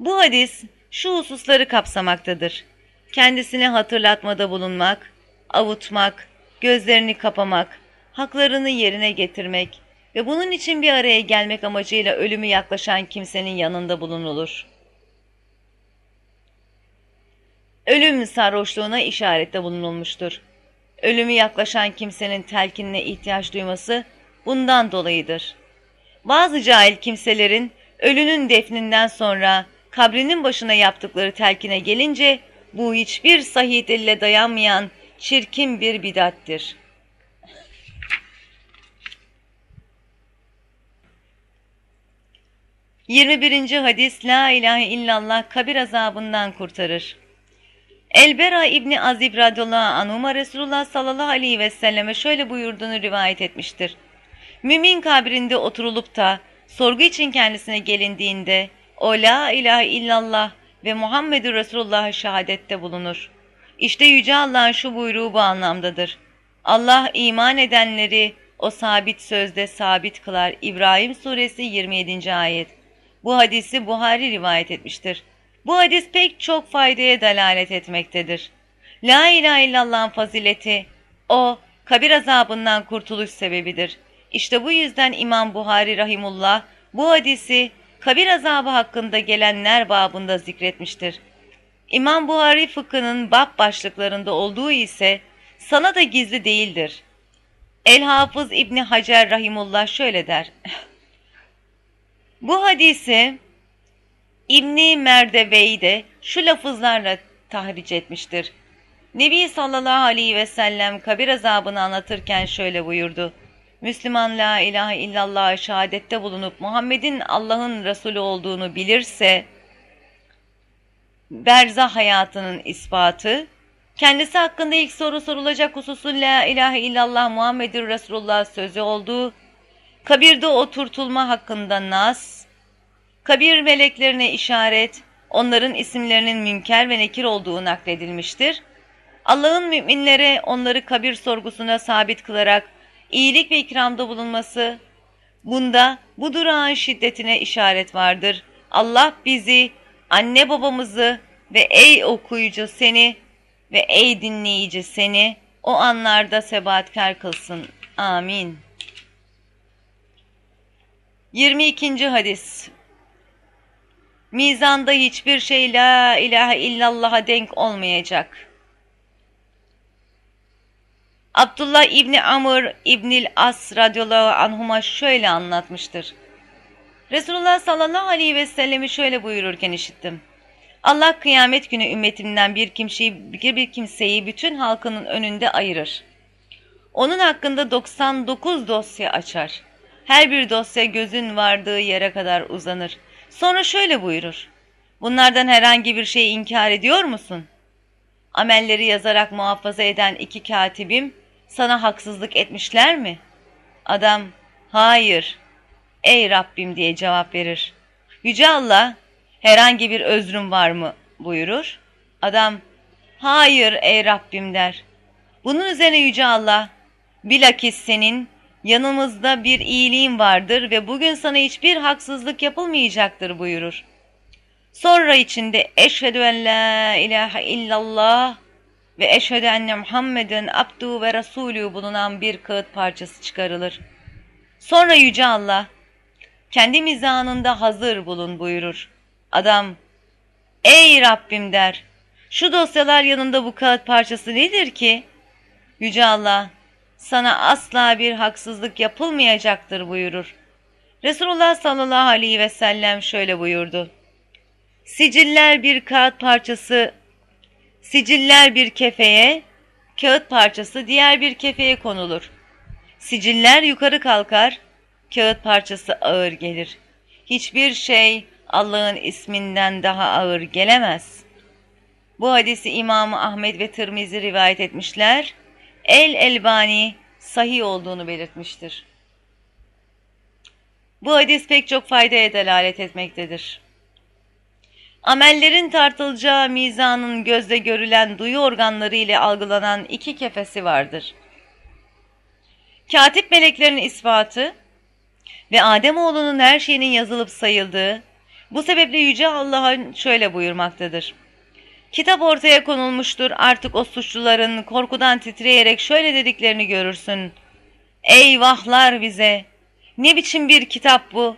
Bu hadis şu hususları kapsamaktadır. Kendisine hatırlatmada bulunmak, avutmak, gözlerini kapamak, haklarını yerine getirmek ve bunun için bir araya gelmek amacıyla ölümü yaklaşan kimsenin yanında bulunulur. Ölüm sarhoşluğuna işarette bulunulmuştur. Ölümü yaklaşan kimsenin telkinine ihtiyaç duyması bundan dolayıdır. Bazı cahil kimselerin ölünün defninden sonra kabrinin başına yaptıkları telkine gelince bu hiçbir sahih delile dayanmayan çirkin bir bidattir. Yirmi birinci hadis La ilahe illallah kabir azabından kurtarır. Elbera İbni Azib radıyallahu anhuma Resulullah sallallahu aleyhi ve selleme şöyle buyurduğunu rivayet etmiştir. Mümin kabrinde oturulup da sorgu için kendisine gelindiğinde o la ilahe illallah ve Muhammedur Resulullah'a şehadette bulunur. İşte Yüce Allah'ın şu buyruğu bu anlamdadır. Allah iman edenleri o sabit sözde sabit kılar. İbrahim suresi 27. ayet. Bu hadisi Buhari rivayet etmiştir. Bu hadis pek çok faydaya delalet etmektedir. La ilahe illallah'ın fazileti, o kabir azabından kurtuluş sebebidir. İşte bu yüzden İmam Buhari Rahimullah bu hadisi kabir azabı hakkında gelenler babında zikretmiştir. İmam Buhari fıkhının bab başlıklarında olduğu ise sana da gizli değildir. El-Hafız İbni Hacer Rahimullah şöyle der. bu hadisi İbni Merdeve'yi de şu lafızlarla tahric etmiştir. Nebi sallallahu aleyhi ve sellem kabir azabını anlatırken şöyle buyurdu. Müslüman la ilahe illallah şehadette bulunup Muhammed'in Allah'ın Resulü olduğunu bilirse, berzah hayatının ispatı, kendisi hakkında ilk soru sorulacak hususun la ilahe illallah Muhammedur Resulullah sözü olduğu, kabirde oturtulma hakkında nas, kabir meleklerine işaret, onların isimlerinin münker ve nekir olduğu nakledilmiştir. Allah'ın müminlere onları kabir sorgusuna sabit kılarak iyilik ve ikramda bulunması, bunda bu durağın şiddetine işaret vardır. Allah bizi, anne babamızı ve ey okuyucu seni ve ey dinleyici seni o anlarda sebatkar kılsın. Amin. 22. hadis Mizanda hiçbir şey la ilahe illallah'a denk olmayacak. Abdullah İbni Amr İbnil As radıyallahu anhuma şöyle anlatmıştır. Resulullah sallallahu aleyhi ve sellemi şöyle buyururken işittim. Allah kıyamet günü ümmetimden bir kimseyi, bir, bir kimseyi bütün halkının önünde ayırır. Onun hakkında 99 dosya açar. Her bir dosya gözün vardığı yere kadar uzanır. Sonra şöyle buyurur. Bunlardan herhangi bir şeyi inkar ediyor musun? Amelleri yazarak muhafaza eden iki katibim sana haksızlık etmişler mi? Adam, hayır, ey Rabbim diye cevap verir. Yüce Allah, herhangi bir özrüm var mı buyurur. Adam, hayır ey Rabbim der. Bunun üzerine Yüce Allah, bilakis senin yanımızda bir iyiliğin vardır ve bugün sana hiçbir haksızlık yapılmayacaktır buyurur. Sonra içinde eşhedü en la ilahe illallah ve eşhedü enne Muhammeden abdu ve rasulü bulunan bir kağıt parçası çıkarılır. Sonra Yüce Allah, kendi mizanında hazır bulun buyurur. Adam, ey Rabbim der, şu dosyalar yanında bu kağıt parçası nedir ki? Yüce Allah, sana asla bir haksızlık yapılmayacaktır buyurur. Resulullah sallallahu aleyhi ve sellem şöyle buyurdu. Siciller bir kağıt parçası, siciller bir kefeye, kağıt parçası diğer bir kefeye konulur. Siciller yukarı kalkar, kağıt parçası ağır gelir. Hiçbir şey Allah'ın isminden daha ağır gelemez. Bu hadisi İmam Ahmet ve Tirmizi rivayet etmişler. El Elbani sahih olduğunu belirtmiştir. Bu hadis pek çok faydaya delalet etmektedir. Amellerin tartılacağı mizanın gözde görülen duyu organları ile algılanan iki kefesi vardır. Katip meleklerin ispatı ve Ademoğlunun her şeyinin yazılıp sayıldığı, bu sebeple Yüce Allah'a şöyle buyurmaktadır. Kitap ortaya konulmuştur artık o suçluların korkudan titreyerek şöyle dediklerini görürsün. Eyvahlar bize! Ne biçim bir kitap bu?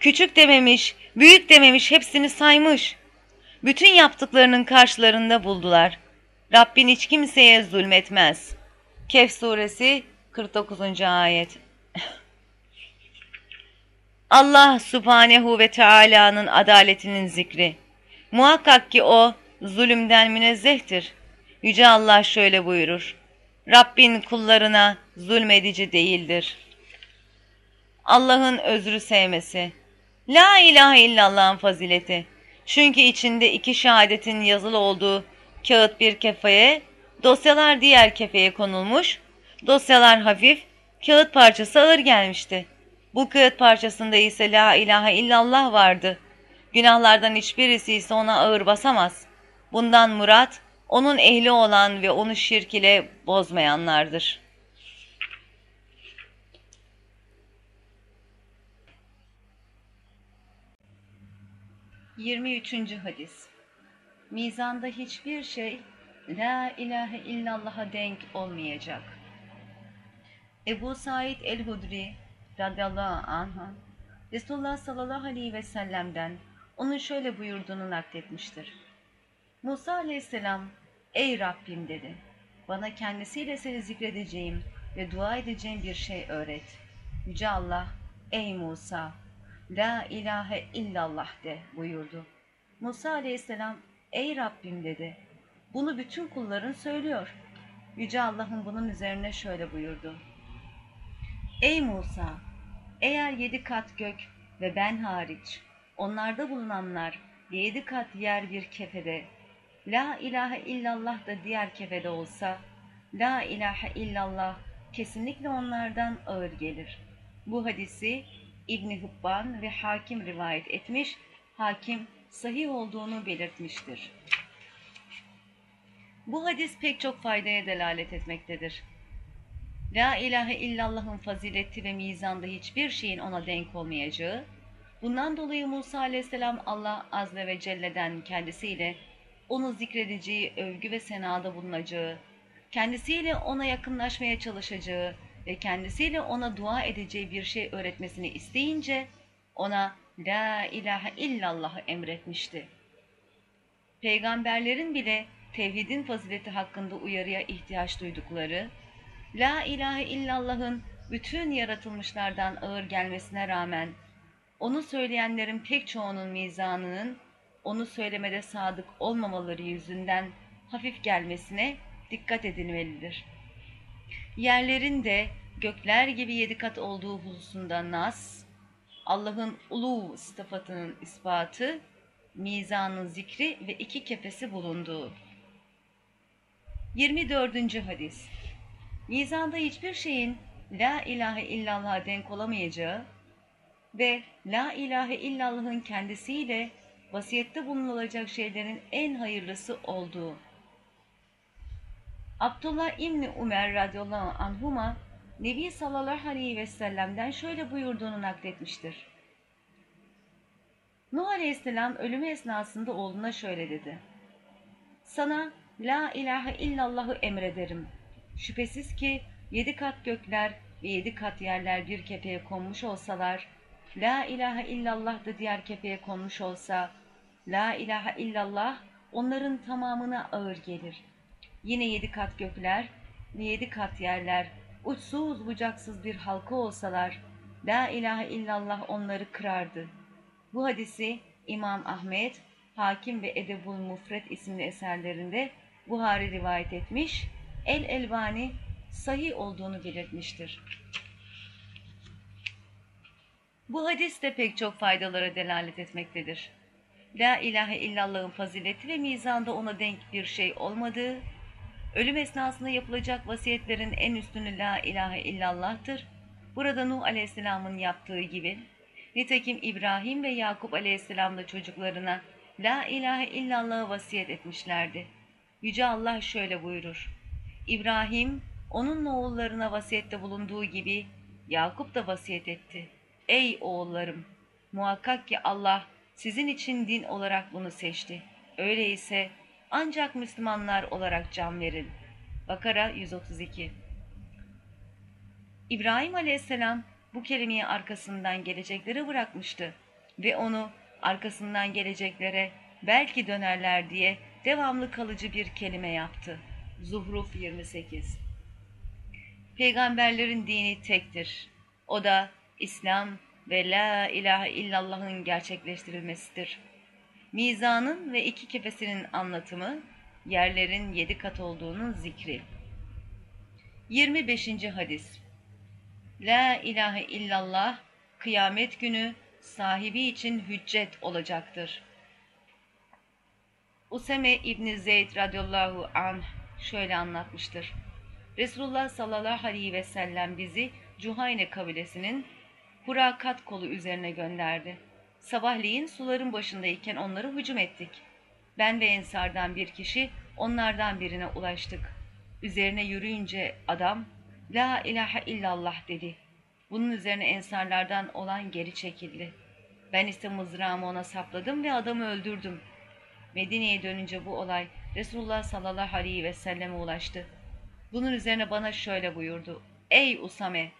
Küçük dememiş, büyük dememiş hepsini saymış. Bütün yaptıklarının karşılarında buldular. Rabbin hiç kimseye zulmetmez. Kehf suresi 49. ayet Allah subhanehu ve Teala'nın adaletinin zikri. Muhakkak ki o zulümden münezzehtir. Yüce Allah şöyle buyurur. Rabbin kullarına zulmedici değildir. Allah'ın özrü sevmesi. La ilahe illallah'ın fazileti. Çünkü içinde iki şehadetin yazılı olduğu kağıt bir kefeye, dosyalar diğer kefeye konulmuş, dosyalar hafif, kağıt parçası ağır gelmişti. Bu kağıt parçasında ise la ilahe illallah vardı. Günahlardan hiçbirisi ise ona ağır basamaz. Bundan murat, onun ehli olan ve onu şirk ile bozmayanlardır. Yirmi üçüncü hadis Mizanda hiçbir şey La ilahe illallah'a denk olmayacak. Ebu Said el-Hudri radıyallahu anh'a Resulullah sallallahu aleyhi ve sellem'den onun şöyle buyurduğunu nakletmiştir. Musa aleyhisselam, ey Rabbim dedi, bana kendisiyle seni zikredeceğim ve dua edeceğim bir şey öğret. Yüce Allah, ey Musa, la ilahe illallah de buyurdu. Musa aleyhisselam, ey Rabbim dedi, bunu bütün kulların söylüyor. Yüce Allah'ın bunun üzerine şöyle buyurdu. Ey Musa, eğer yedi kat gök ve ben hariç, onlarda bulunanlar yedi kat yer bir kefede La ilahe illallah da diğer kefede olsa, La ilahe illallah kesinlikle onlardan ağır gelir. Bu hadisi İbni Hıbban ve Hakim rivayet etmiş, Hakim sahih olduğunu belirtmiştir. Bu hadis pek çok faydaya delalet etmektedir. La ilahe illallah'ın fazileti ve mizanda hiçbir şeyin ona denk olmayacağı, bundan dolayı Musa aleyhisselam Allah azze ve celle'den kendisiyle onu zikredeceği, övgü ve senada bulunacağı, kendisiyle ona yakınlaşmaya çalışacağı ve kendisiyle ona dua edeceği bir şey öğretmesini isteyince ona La ilahe illallah'ı emretmişti. Peygamberlerin bile tevhidin fazileti hakkında uyarıya ihtiyaç duydukları, La ilahe illallah'ın bütün yaratılmışlardan ağır gelmesine rağmen, onu söyleyenlerin pek çoğunun mizanının onu söylemede sadık olmamaları yüzünden hafif gelmesine dikkat edilmelidir. Yerlerin de gökler gibi yedi kat olduğu hususunda nas, Allah'ın ulu sıfatının ispatı, mizanın zikri ve iki kefesi bulunduğu. 24. hadis Mizanda hiçbir şeyin La ilahe illallah'a denk olamayacağı ve La ilahe illallah'ın kendisiyle vasiyette bulunulacak şeylerin en hayırlısı olduğu. Abdullah İbni Umer radıyallahu anhuma Nebi sallallahu aleyhi ve sellem'den şöyle buyurduğunu nakletmiştir. Nuh aleyhisselam ölümü esnasında oğluna şöyle dedi. Sana la ilahe illallahı emrederim. Şüphesiz ki yedi kat gökler ve yedi kat yerler bir kefeye konmuş olsalar, la ilahe illallah da diğer kefeye konmuş olsa, La ilahe illallah onların tamamına ağır gelir. Yine yedi kat gökler ve yedi kat yerler uçsuz bucaksız bir halka olsalar, La ilahe illallah onları kırardı. Bu hadisi İmam Ahmet, Hakim ve Edebul Mufret isimli eserlerinde Buhari rivayet etmiş, El Elbani sahih olduğunu belirtmiştir. Bu hadis de pek çok faydalara delalet etmektedir. La ilahe illallah'ın fazileti ve mizanda ona denk bir şey olmadığı, ölüm esnasında yapılacak vasiyetlerin en üstünü la ilahe illallah'tır. Burada Nuh aleyhisselamın yaptığı gibi, nitekim İbrahim ve Yakup aleyhisselam da çocuklarına la ilahe illallah'ı vasiyet etmişlerdi. Yüce Allah şöyle buyurur. İbrahim, onun oğullarına vasiyette bulunduğu gibi Yakup da vasiyet etti. Ey oğullarım! Muhakkak ki Allah sizin için din olarak bunu seçti. Öyleyse ancak Müslümanlar olarak can verin. Bakara 132 İbrahim aleyhisselam bu kelimeyi arkasından geleceklere bırakmıştı ve onu arkasından geleceklere belki dönerler diye devamlı kalıcı bir kelime yaptı. Zuhruf 28 Peygamberlerin dini tektir. O da İslam ve La ilahe illallah'ın gerçekleştirilmesidir. Mizanın ve iki kefesinin anlatımı, yerlerin yedi kat olduğunun zikri. 25. hadis La ilahe illallah kıyamet günü sahibi için hüccet olacaktır. Useme İbni Zeyd radıyallahu anh şöyle anlatmıştır. Resulullah sallallahu aleyhi ve sellem bizi Cuhayne kabilesinin Hurakat kolu üzerine gönderdi. Sabahleyin suların başındayken onlara hücum ettik. Ben ve Ensar'dan bir kişi onlardan birine ulaştık. Üzerine yürüyünce adam, La ilahe illallah dedi. Bunun üzerine Ensarlardan olan geri çekildi. Ben ise mızrağımı ona sapladım ve adamı öldürdüm. Medine'ye dönünce bu olay Resulullah sallallahu aleyhi ve selleme ulaştı. Bunun üzerine bana şöyle buyurdu. Ey Usame!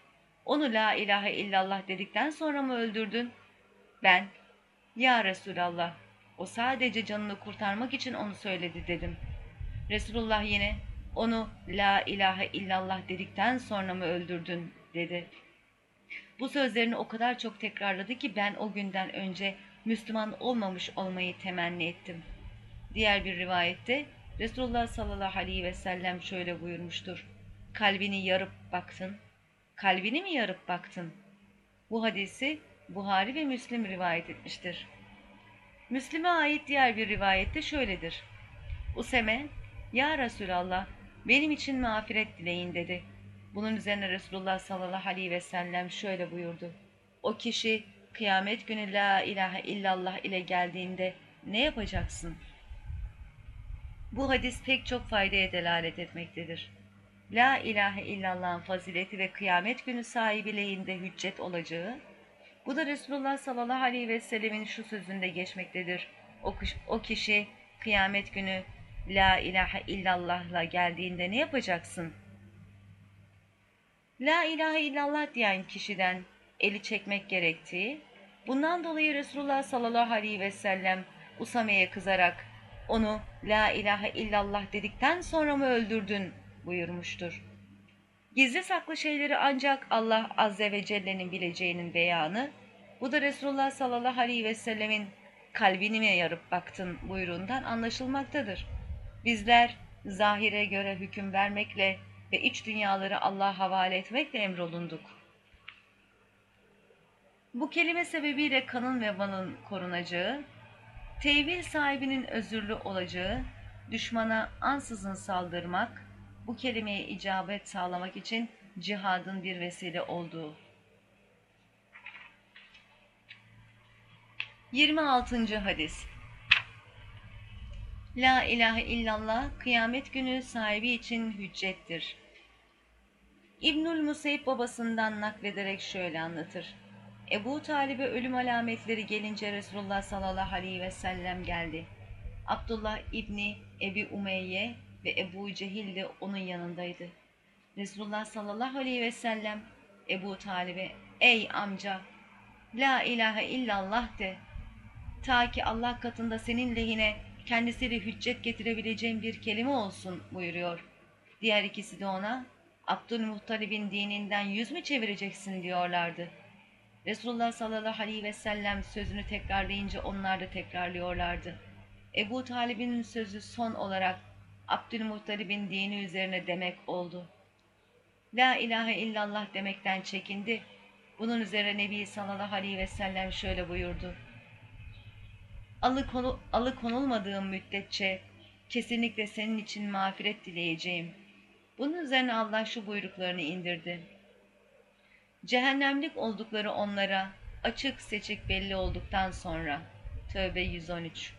Onu la ilahe illallah dedikten sonra mı öldürdün? Ben, ya Resulallah, o sadece canını kurtarmak için onu söyledi dedim. Resulullah yine, onu la ilahe illallah dedikten sonra mı öldürdün dedi. Bu sözlerini o kadar çok tekrarladı ki ben o günden önce Müslüman olmamış olmayı temenni ettim. Diğer bir rivayette Resulullah sallallahu aleyhi ve sellem şöyle buyurmuştur. Kalbini yarıp baktın, kalbini mi yarıp baktın? Bu hadisi Buhari ve Müslim rivayet etmiştir. Müslim'e ait diğer bir rivayette şöyledir. Useme, Ya Resulallah, benim için mağfiret dileyin dedi. Bunun üzerine Resulullah sallallahu aleyhi ve sellem şöyle buyurdu. O kişi kıyamet günü la ilahe illallah ile geldiğinde ne yapacaksın? Bu hadis pek çok faydaya delalet etmektedir. La ilahe illallah'ın fazileti ve kıyamet günü sahibi lehinde hüccet olacağı, bu da Resulullah sallallahu aleyhi ve sellemin şu sözünde geçmektedir. O, o kişi kıyamet günü La ilahe illallah'la geldiğinde ne yapacaksın? La ilahe illallah diyen kişiden eli çekmek gerektiği, bundan dolayı Resulullah sallallahu aleyhi ve sellem Usame'ye kızarak onu La ilahe illallah dedikten sonra mı öldürdün buyurmuştur. Gizli saklı şeyleri ancak Allah Azze ve Celle'nin bileceğinin beyanı, bu da Resulullah sallallahu aleyhi ve sellemin kalbini mi yarıp baktın buyruğundan anlaşılmaktadır. Bizler zahire göre hüküm vermekle ve iç dünyaları Allah'a havale etmekle emrolunduk. Bu kelime sebebiyle kanın ve vanın korunacağı, tevil sahibinin özürlü olacağı, düşmana ansızın saldırmak, bu kelimeye icabet sağlamak için cihadın bir vesile olduğu. 26. hadis La ilahe illallah kıyamet günü sahibi için hüccettir. İbnül Musayip babasından naklederek şöyle anlatır. Ebu Talib'e ölüm alametleri gelince Resulullah sallallahu aleyhi ve sellem geldi. Abdullah İbni Ebi Umeyye ve Ebu Cehil de onun yanındaydı. Resulullah sallallahu aleyhi ve sellem Ebu Talib'e ey amca la ilahe illallah de ta ki Allah katında senin lehine kendisiyle hüccet getirebileceğin bir kelime olsun buyuruyor. Diğer ikisi de ona Abdülmuttalib'in dininden yüz mü çevireceksin diyorlardı. Resulullah sallallahu aleyhi ve sellem sözünü tekrarlayınca onlar da tekrarlıyorlardı. Ebu Talib'in sözü son olarak Abdülmuttalib'in dini üzerine demek oldu. La ilahe illallah demekten çekindi. Bunun üzerine Nebi sallallahu aleyhi ve sellem şöyle buyurdu. Alıkonu, alıkonulmadığım müddetçe kesinlikle senin için mağfiret dileyeceğim. Bunun üzerine Allah şu buyruklarını indirdi. Cehennemlik oldukları onlara açık seçik belli olduktan sonra Tövbe 113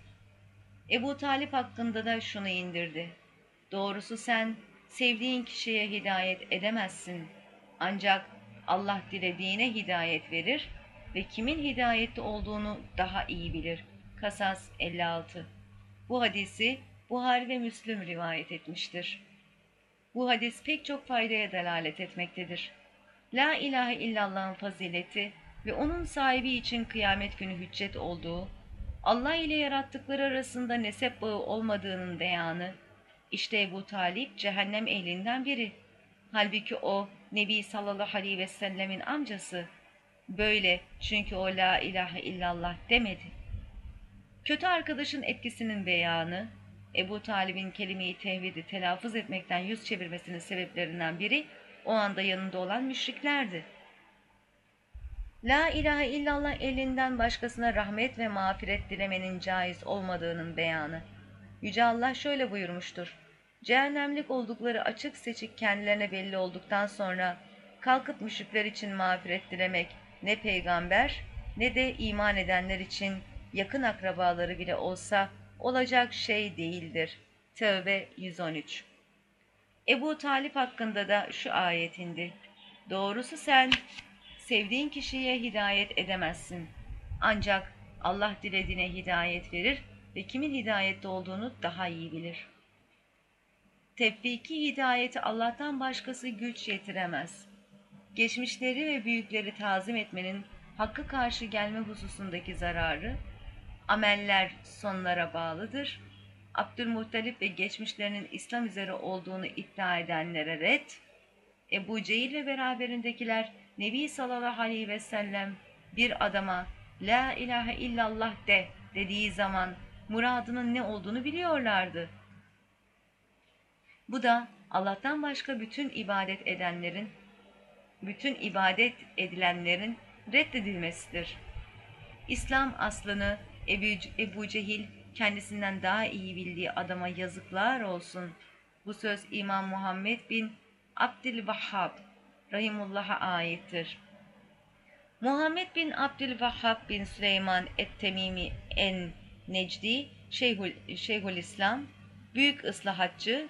Ebu Talip hakkında da şunu indirdi. Doğrusu sen sevdiğin kişiye hidayet edemezsin. Ancak Allah dilediğine hidayet verir ve kimin hidayette olduğunu daha iyi bilir. Kasas 56 Bu hadisi Buhari ve Müslüm rivayet etmiştir. Bu hadis pek çok faydaya delalet etmektedir. La ilahe illallah'ın fazileti ve onun sahibi için kıyamet günü hüccet olduğu, Allah ile yarattıkları arasında nesep bağı olmadığının beyanı, işte Ebu Talip cehennem ehlinden biri. Halbuki o Nebi sallallahu aleyhi ve sellemin amcası. Böyle çünkü o la ilahe illallah demedi. Kötü arkadaşın etkisinin beyanı, Ebu Talib'in kelimeyi tevhidi telaffuz etmekten yüz çevirmesinin sebeplerinden biri o anda yanında olan müşriklerdi. La ilahe illallah elinden başkasına rahmet ve mağfiret dilemenin caiz olmadığının beyanı. Yüce Allah şöyle buyurmuştur. Cehennemlik oldukları açık seçik kendilerine belli olduktan sonra kalkıp müşrikler için mağfiret dilemek ne peygamber ne de iman edenler için yakın akrabaları bile olsa olacak şey değildir. Tövbe 113 Ebu Talip hakkında da şu ayet indi. Doğrusu sen sevdiğin kişiye hidayet edemezsin. Ancak Allah dilediğine hidayet verir ve kimin hidayette olduğunu daha iyi bilir. Tevfiki hidayeti Allah'tan başkası güç yetiremez. Geçmişleri ve büyükleri tazim etmenin hakkı karşı gelme hususundaki zararı, ameller sonlara bağlıdır. Abdülmuttalip ve geçmişlerinin İslam üzere olduğunu iddia edenlere red, Ebu Cehil ve beraberindekiler Nebi sallallahu aleyhi ve sellem bir adama La ilahe illallah de dediği zaman muradının ne olduğunu biliyorlardı. Bu da Allah'tan başka bütün ibadet edenlerin, bütün ibadet edilenlerin reddedilmesidir. İslam aslını Ebu, Ebu Cehil kendisinden daha iyi bildiği adama yazıklar olsun. Bu söz İmam Muhammed bin Abdülvahhab Rahimullah'a aittir. Muhammed bin Abdülvahhab bin Süleyman et-Temimi en Necdi Şeyhül, Şeyhülislam büyük ıslahatçı,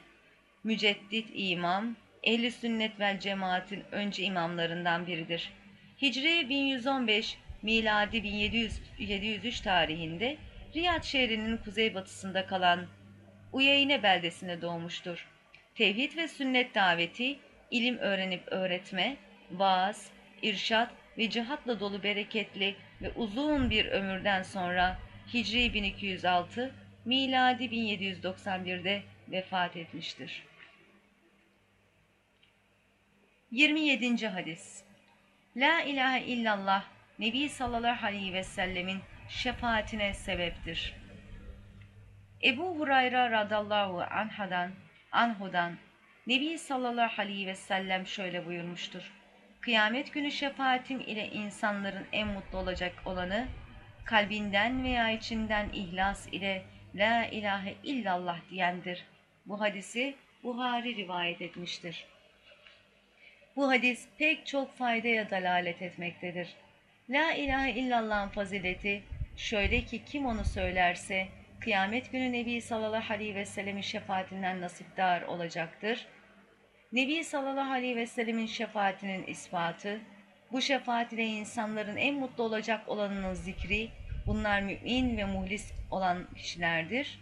müceddit imam, ehli sünnet vel cemaatin önce imamlarından biridir. Hicri 1115 miladi 1703 tarihinde Riyad şehrinin kuzeybatısında kalan Uyeyne beldesine doğmuştur. Tevhid ve sünnet daveti, ilim öğrenip öğretme, vaaz, irşat ve cihatla dolu bereketli ve uzun bir ömürden sonra Hicri 1206, miladi 1791'de vefat etmiştir. 27. hadis La ilahe illallah Nebi sallallahu aleyhi ve sellemin şefaatine sebeptir. Ebu Hurayra radallahu anhadan, anhudan Nebi sallallahu aleyhi ve sellem şöyle buyurmuştur. Kıyamet günü şefaatim ile insanların en mutlu olacak olanı, kalbinden veya içinden ihlas ile La ilahe illallah diyendir. Bu hadisi Buhari rivayet etmiştir. Bu hadis pek çok faydaya dalalet etmektedir. La ilahe illallah'ın fazileti şöyle ki kim onu söylerse kıyamet günü Nebi sallallahu aleyhi ve sellemin şefaatinden nasipdar olacaktır. Nebi sallallahu aleyhi ve sellemin şefaatinin ispatı, bu şefaat ile insanların en mutlu olacak olanının zikri, bunlar mümin ve muhlis olan kişilerdir.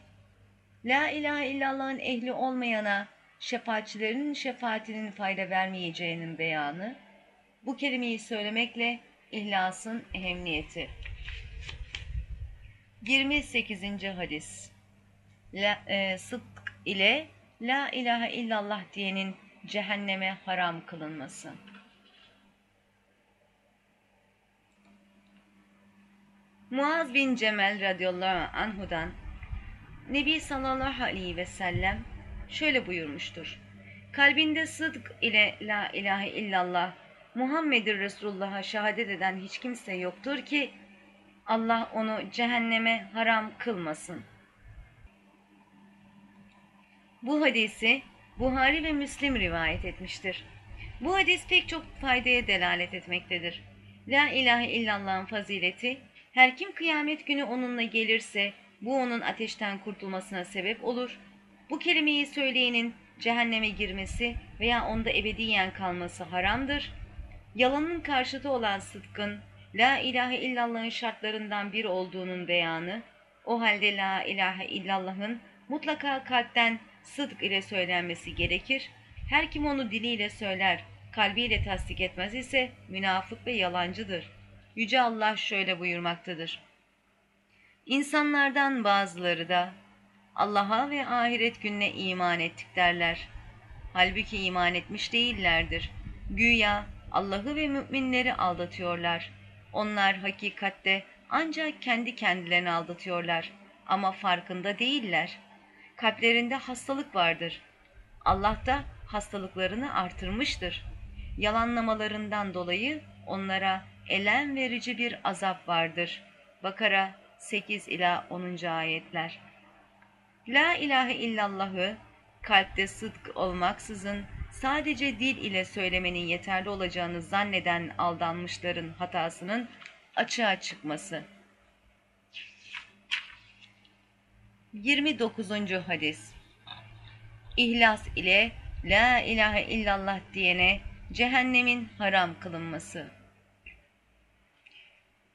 La ilahe illallah'ın ehli olmayana şefaatçilerin şefaatinin fayda vermeyeceğinin beyanı, bu kelimeyi söylemekle ihlasın ehemmiyeti. 28. hadis La, e, Sıdk ile La ilahe illallah diyenin cehenneme haram kılınması. Muaz bin Cemel radıyallahu anhudan Nebi sallallahu aleyhi ve sellem şöyle buyurmuştur. Kalbinde sıdk ile la ilahe illallah Muhammedur Resulullah'a şehadet eden hiç kimse yoktur ki Allah onu cehenneme haram kılmasın. Bu hadisi Buhari ve Müslim rivayet etmiştir. Bu hadis pek çok faydaya delalet etmektedir. La ilahe illallah'ın fazileti, her kim kıyamet günü onunla gelirse bu onun ateşten kurtulmasına sebep olur. Bu kelimeyi söyleyenin cehenneme girmesi veya onda ebediyen kalması haramdır. Yalanın karşıtı olan sıdkın, La ilahe illallah'ın şartlarından bir olduğunun beyanı, o halde La ilahe illallah'ın mutlaka kalpten sıdk ile söylenmesi gerekir. Her kim onu diliyle söyler, kalbiyle tasdik etmez ise münafık ve yalancıdır. Yüce Allah şöyle buyurmaktadır. İnsanlardan bazıları da Allah'a ve ahiret gününe iman ettik derler. Halbuki iman etmiş değillerdir. Güya Allah'ı ve müminleri aldatıyorlar. Onlar hakikatte ancak kendi kendilerini aldatıyorlar ama farkında değiller. Kalplerinde hastalık vardır. Allah da hastalıklarını artırmıştır. Yalanlamalarından dolayı onlara elem verici bir azap vardır. Bakara 8 ila 10. ayetler. La ilahe illallahı kalpte sıdk olmaksızın sadece dil ile söylemenin yeterli olacağını zanneden aldanmışların hatasının açığa çıkması. 29. hadis İhlas ile La ilahe illallah diyene cehennemin haram kılınması.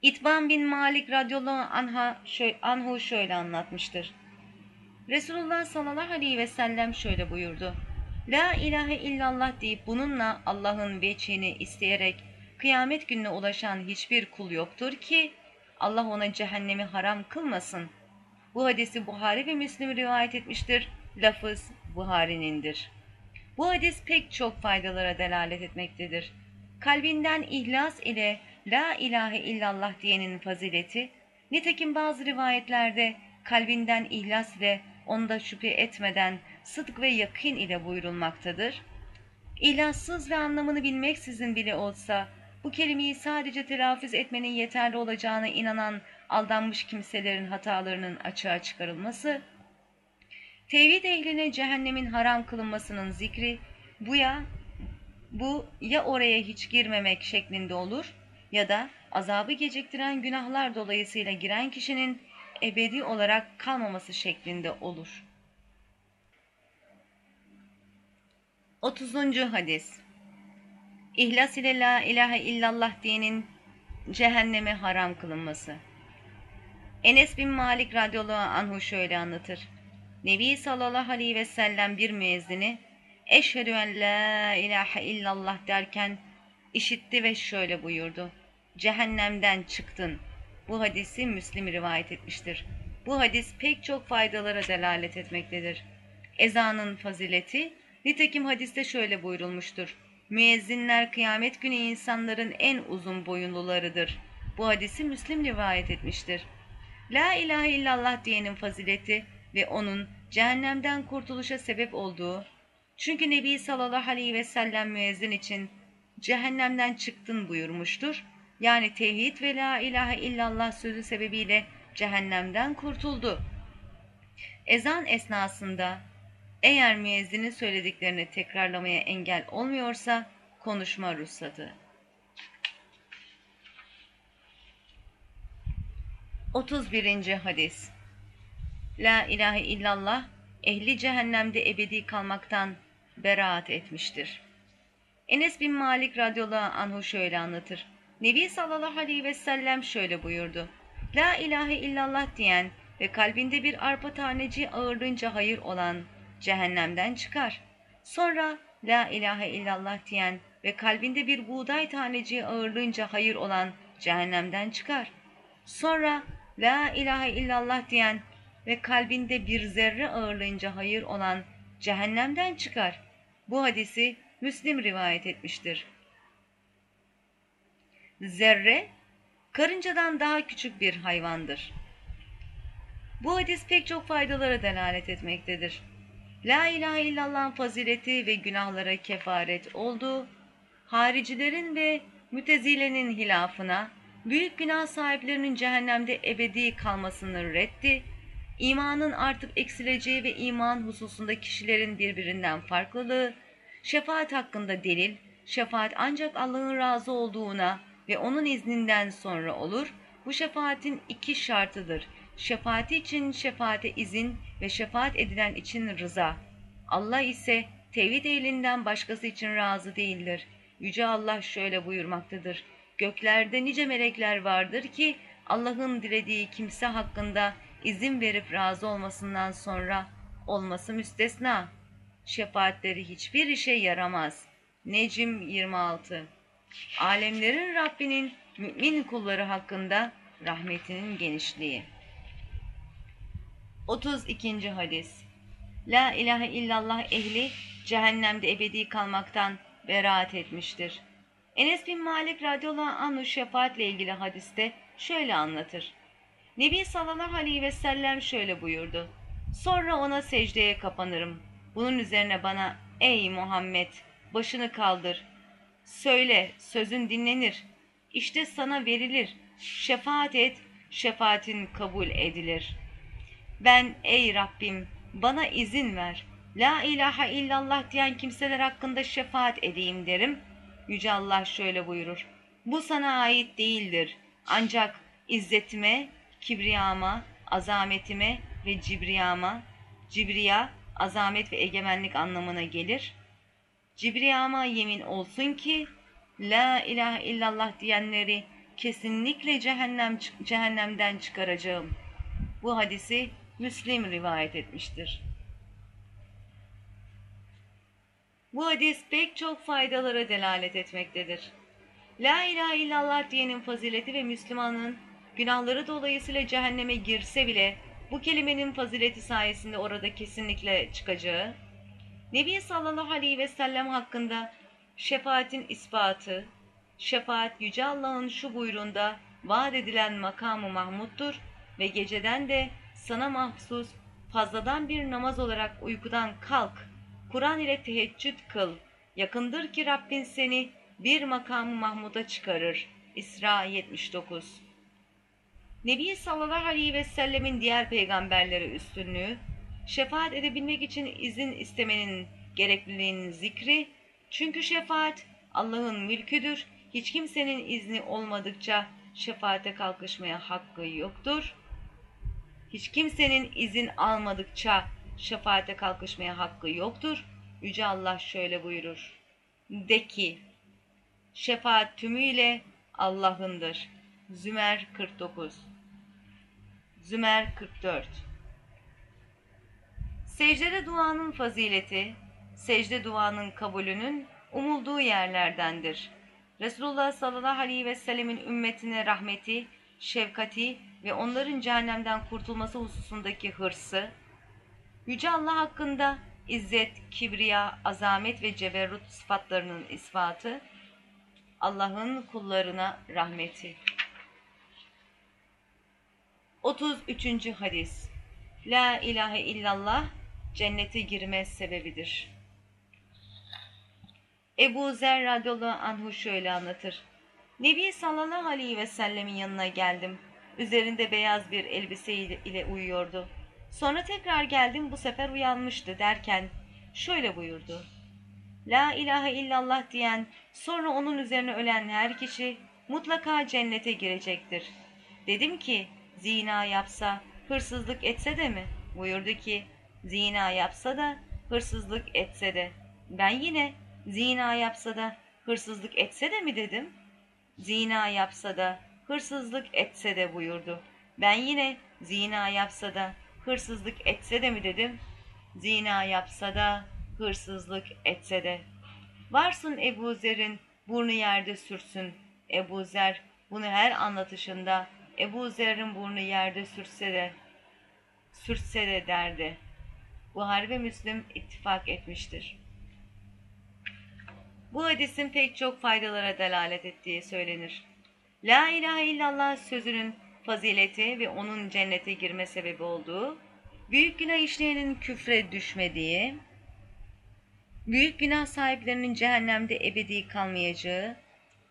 İtban bin Malik radıyallahu anha, şöyle, anhu şöyle anlatmıştır. Resulullah sallallahu aleyhi ve sellem şöyle buyurdu. La ilahe illallah deyip bununla Allah'ın veçhini isteyerek kıyamet gününe ulaşan hiçbir kul yoktur ki Allah ona cehennemi haram kılmasın. Bu hadisi Buhari ve Müslim rivayet etmiştir. Lafız Buhari'nindir. Bu hadis pek çok faydalara delalet etmektedir. Kalbinden ihlas ile La ilahe illallah diyenin fazileti, nitekim bazı rivayetlerde kalbinden ihlas ile onda şüphe etmeden sıdk ve yakın ile buyurulmaktadır. İlassız ve anlamını bilmeksizin bile olsa bu kelimeyi sadece telaffuz etmenin yeterli olacağına inanan aldanmış kimselerin hatalarının açığa çıkarılması, tevhid ehline cehennemin haram kılınmasının zikri, bu ya, bu ya oraya hiç girmemek şeklinde olur ya da azabı geciktiren günahlar dolayısıyla giren kişinin ebedi olarak kalmaması şeklinde olur. 30. hadis İhlas ile la ilahe illallah diyenin cehenneme haram kılınması. Enes bin Malik radıyallahu anhu şöyle anlatır. Nebi sallallahu aleyhi ve sellem bir müezzini eşhedü en la ilahe illallah derken işitti ve şöyle buyurdu. Cehennemden çıktın. Bu hadisi Müslim rivayet etmiştir. Bu hadis pek çok faydalara delalet etmektedir. Ezanın fazileti, nitekim hadiste şöyle buyurulmuştur. Müezzinler kıyamet günü insanların en uzun boyunlularıdır. Bu hadisi Müslim rivayet etmiştir. La ilahe illallah diyenin fazileti ve onun cehennemden kurtuluşa sebep olduğu, çünkü Nebi sallallahu aleyhi ve sellem müezzin için cehennemden çıktın buyurmuştur. Yani tevhid ve la ilahe illallah sözü sebebiyle cehennemden kurtuldu. Ezan esnasında eğer müezzinin söylediklerini tekrarlamaya engel olmuyorsa konuşma ruhsatı. 31. hadis La ilahe illallah ehli cehennemde ebedi kalmaktan beraat etmiştir. Enes bin Malik radıyallahu anhu şöyle anlatır. Nebi sallallahu aleyhi ve sellem şöyle buyurdu. La ilahe illallah diyen ve kalbinde bir arpa taneci ağırlığınca hayır olan cehennemden çıkar. Sonra La ilahe illallah diyen ve kalbinde bir buğday taneci ağırlığınca hayır olan cehennemden çıkar. Sonra La ilahe illallah diyen ve kalbinde bir zerre ağırlığınca hayır olan cehennemden çıkar. Bu hadisi Müslim rivayet etmiştir. Zerre, karıncadan daha küçük bir hayvandır. Bu hadis pek çok faydalara delalet etmektedir. La ilahe illallah'ın fazileti ve günahlara kefaret olduğu, haricilerin ve mütezilenin hilafına, büyük günah sahiplerinin cehennemde ebedi kalmasının reddi, imanın artıp eksileceği ve iman hususunda kişilerin birbirinden farklılığı, şefaat hakkında delil, şefaat ancak Allah'ın razı olduğuna ve onun izninden sonra olur, bu şefaatin iki şartıdır. Şefaati için şefaate izin ve şefaat edilen için rıza. Allah ise tevhid elinden başkası için razı değildir. Yüce Allah şöyle buyurmaktadır. Göklerde nice melekler vardır ki Allah'ın dilediği kimse hakkında izin verip razı olmasından sonra olması müstesna. Şefaatleri hiçbir işe yaramaz. Necim 26 Alemlerin Rabbinin mümin kulları hakkında rahmetinin genişliği. 32. hadis La ilahe illallah ehli cehennemde ebedi kalmaktan beraat etmiştir. Enes bin Malik radıyallahu anhu şefaatle ilgili hadiste şöyle anlatır. Nebi sallallahu aleyhi ve sellem şöyle buyurdu. Sonra ona secdeye kapanırım. Bunun üzerine bana ey Muhammed başını kaldır. Söyle sözün dinlenir. İşte sana verilir. Şefaat et, şefaatin kabul edilir. Ben ey Rabbim bana izin ver. La ilahe illallah diyen kimseler hakkında şefaat edeyim derim. Yüce Allah şöyle buyurur. Bu sana ait değildir. Ancak izzetime, kibriyama, azametime ve cibriyama, cibriya, azamet ve egemenlik anlamına gelir. Cibriyama yemin olsun ki, La ilahe illallah diyenleri kesinlikle cehennem, cehennemden çıkaracağım. Bu hadisi Müslim rivayet etmiştir. Bu hadis pek çok faydalara delalet etmektedir. La ilahe illallah diyenin fazileti ve Müslümanın günahları dolayısıyla cehenneme girse bile bu kelimenin fazileti sayesinde orada kesinlikle çıkacağı, Nebi sallallahu aleyhi ve sellem hakkında şefaatin ispatı, şefaat Yüce Allah'ın şu buyruğunda vaat edilen makamı Mahmud'dur ve geceden de sana mahsus fazladan bir namaz olarak uykudan kalk, Kur'an ile teheccüd kıl, yakındır ki Rabbin seni bir makamı Mahmud'a çıkarır. İsra 79 Nebi sallallahu aleyhi ve sellemin diğer peygamberlere üstünlüğü, şefaat edebilmek için izin istemenin gerekliliğinin zikri, çünkü şefaat Allah'ın mülküdür, hiç kimsenin izni olmadıkça şefaate kalkışmaya hakkı yoktur. Hiç kimsenin izin almadıkça şefaate kalkışmaya hakkı yoktur. Yüce Allah şöyle buyurur. De ki, şefaat tümüyle Allah'ındır. Zümer 49 Zümer 44 Secdede duanın fazileti, secde duanın kabulünün umulduğu yerlerdendir. Resulullah sallallahu aleyhi ve sellemin ümmetine rahmeti, şefkati ve onların cehennemden kurtulması hususundaki hırsı, Yüce Allah hakkında izzet, kibriya, azamet ve ceberrut sıfatlarının ispatı, Allah'ın kullarına rahmeti. 33. hadis La ilahe illallah cennete girme sebebidir. Ebu Zer radıyallahu anhu şöyle anlatır. Nebi sallallahu aleyhi ve sellemin yanına geldim. Üzerinde beyaz bir elbise ile uyuyordu. Sonra tekrar geldim bu sefer uyanmıştı derken şöyle buyurdu. La ilahe illallah diyen sonra onun üzerine ölen her kişi mutlaka cennete girecektir. Dedim ki zina yapsa hırsızlık etse de mi? Buyurdu ki zina yapsa da hırsızlık etse de. Ben yine zina yapsa da hırsızlık etse de mi dedim? Zina yapsa da hırsızlık etse de buyurdu. Ben yine zina yapsa da hırsızlık etse de mi dedim? Zina yapsa da hırsızlık etse de. Varsın Ebu Zer'in burnu yerde sürsün. Ebu Zer bunu her anlatışında Ebu Zer'in burnu yerde sürse de sürtse de derdi. Buhari ve Müslim ittifak etmiştir. Bu hadisin pek çok faydalara delalet ettiği söylenir. La ilahe illallah sözünün fazileti ve onun cennete girme sebebi olduğu, büyük günah işleyenin küfre düşmediği, büyük günah sahiplerinin cehennemde ebedi kalmayacağı,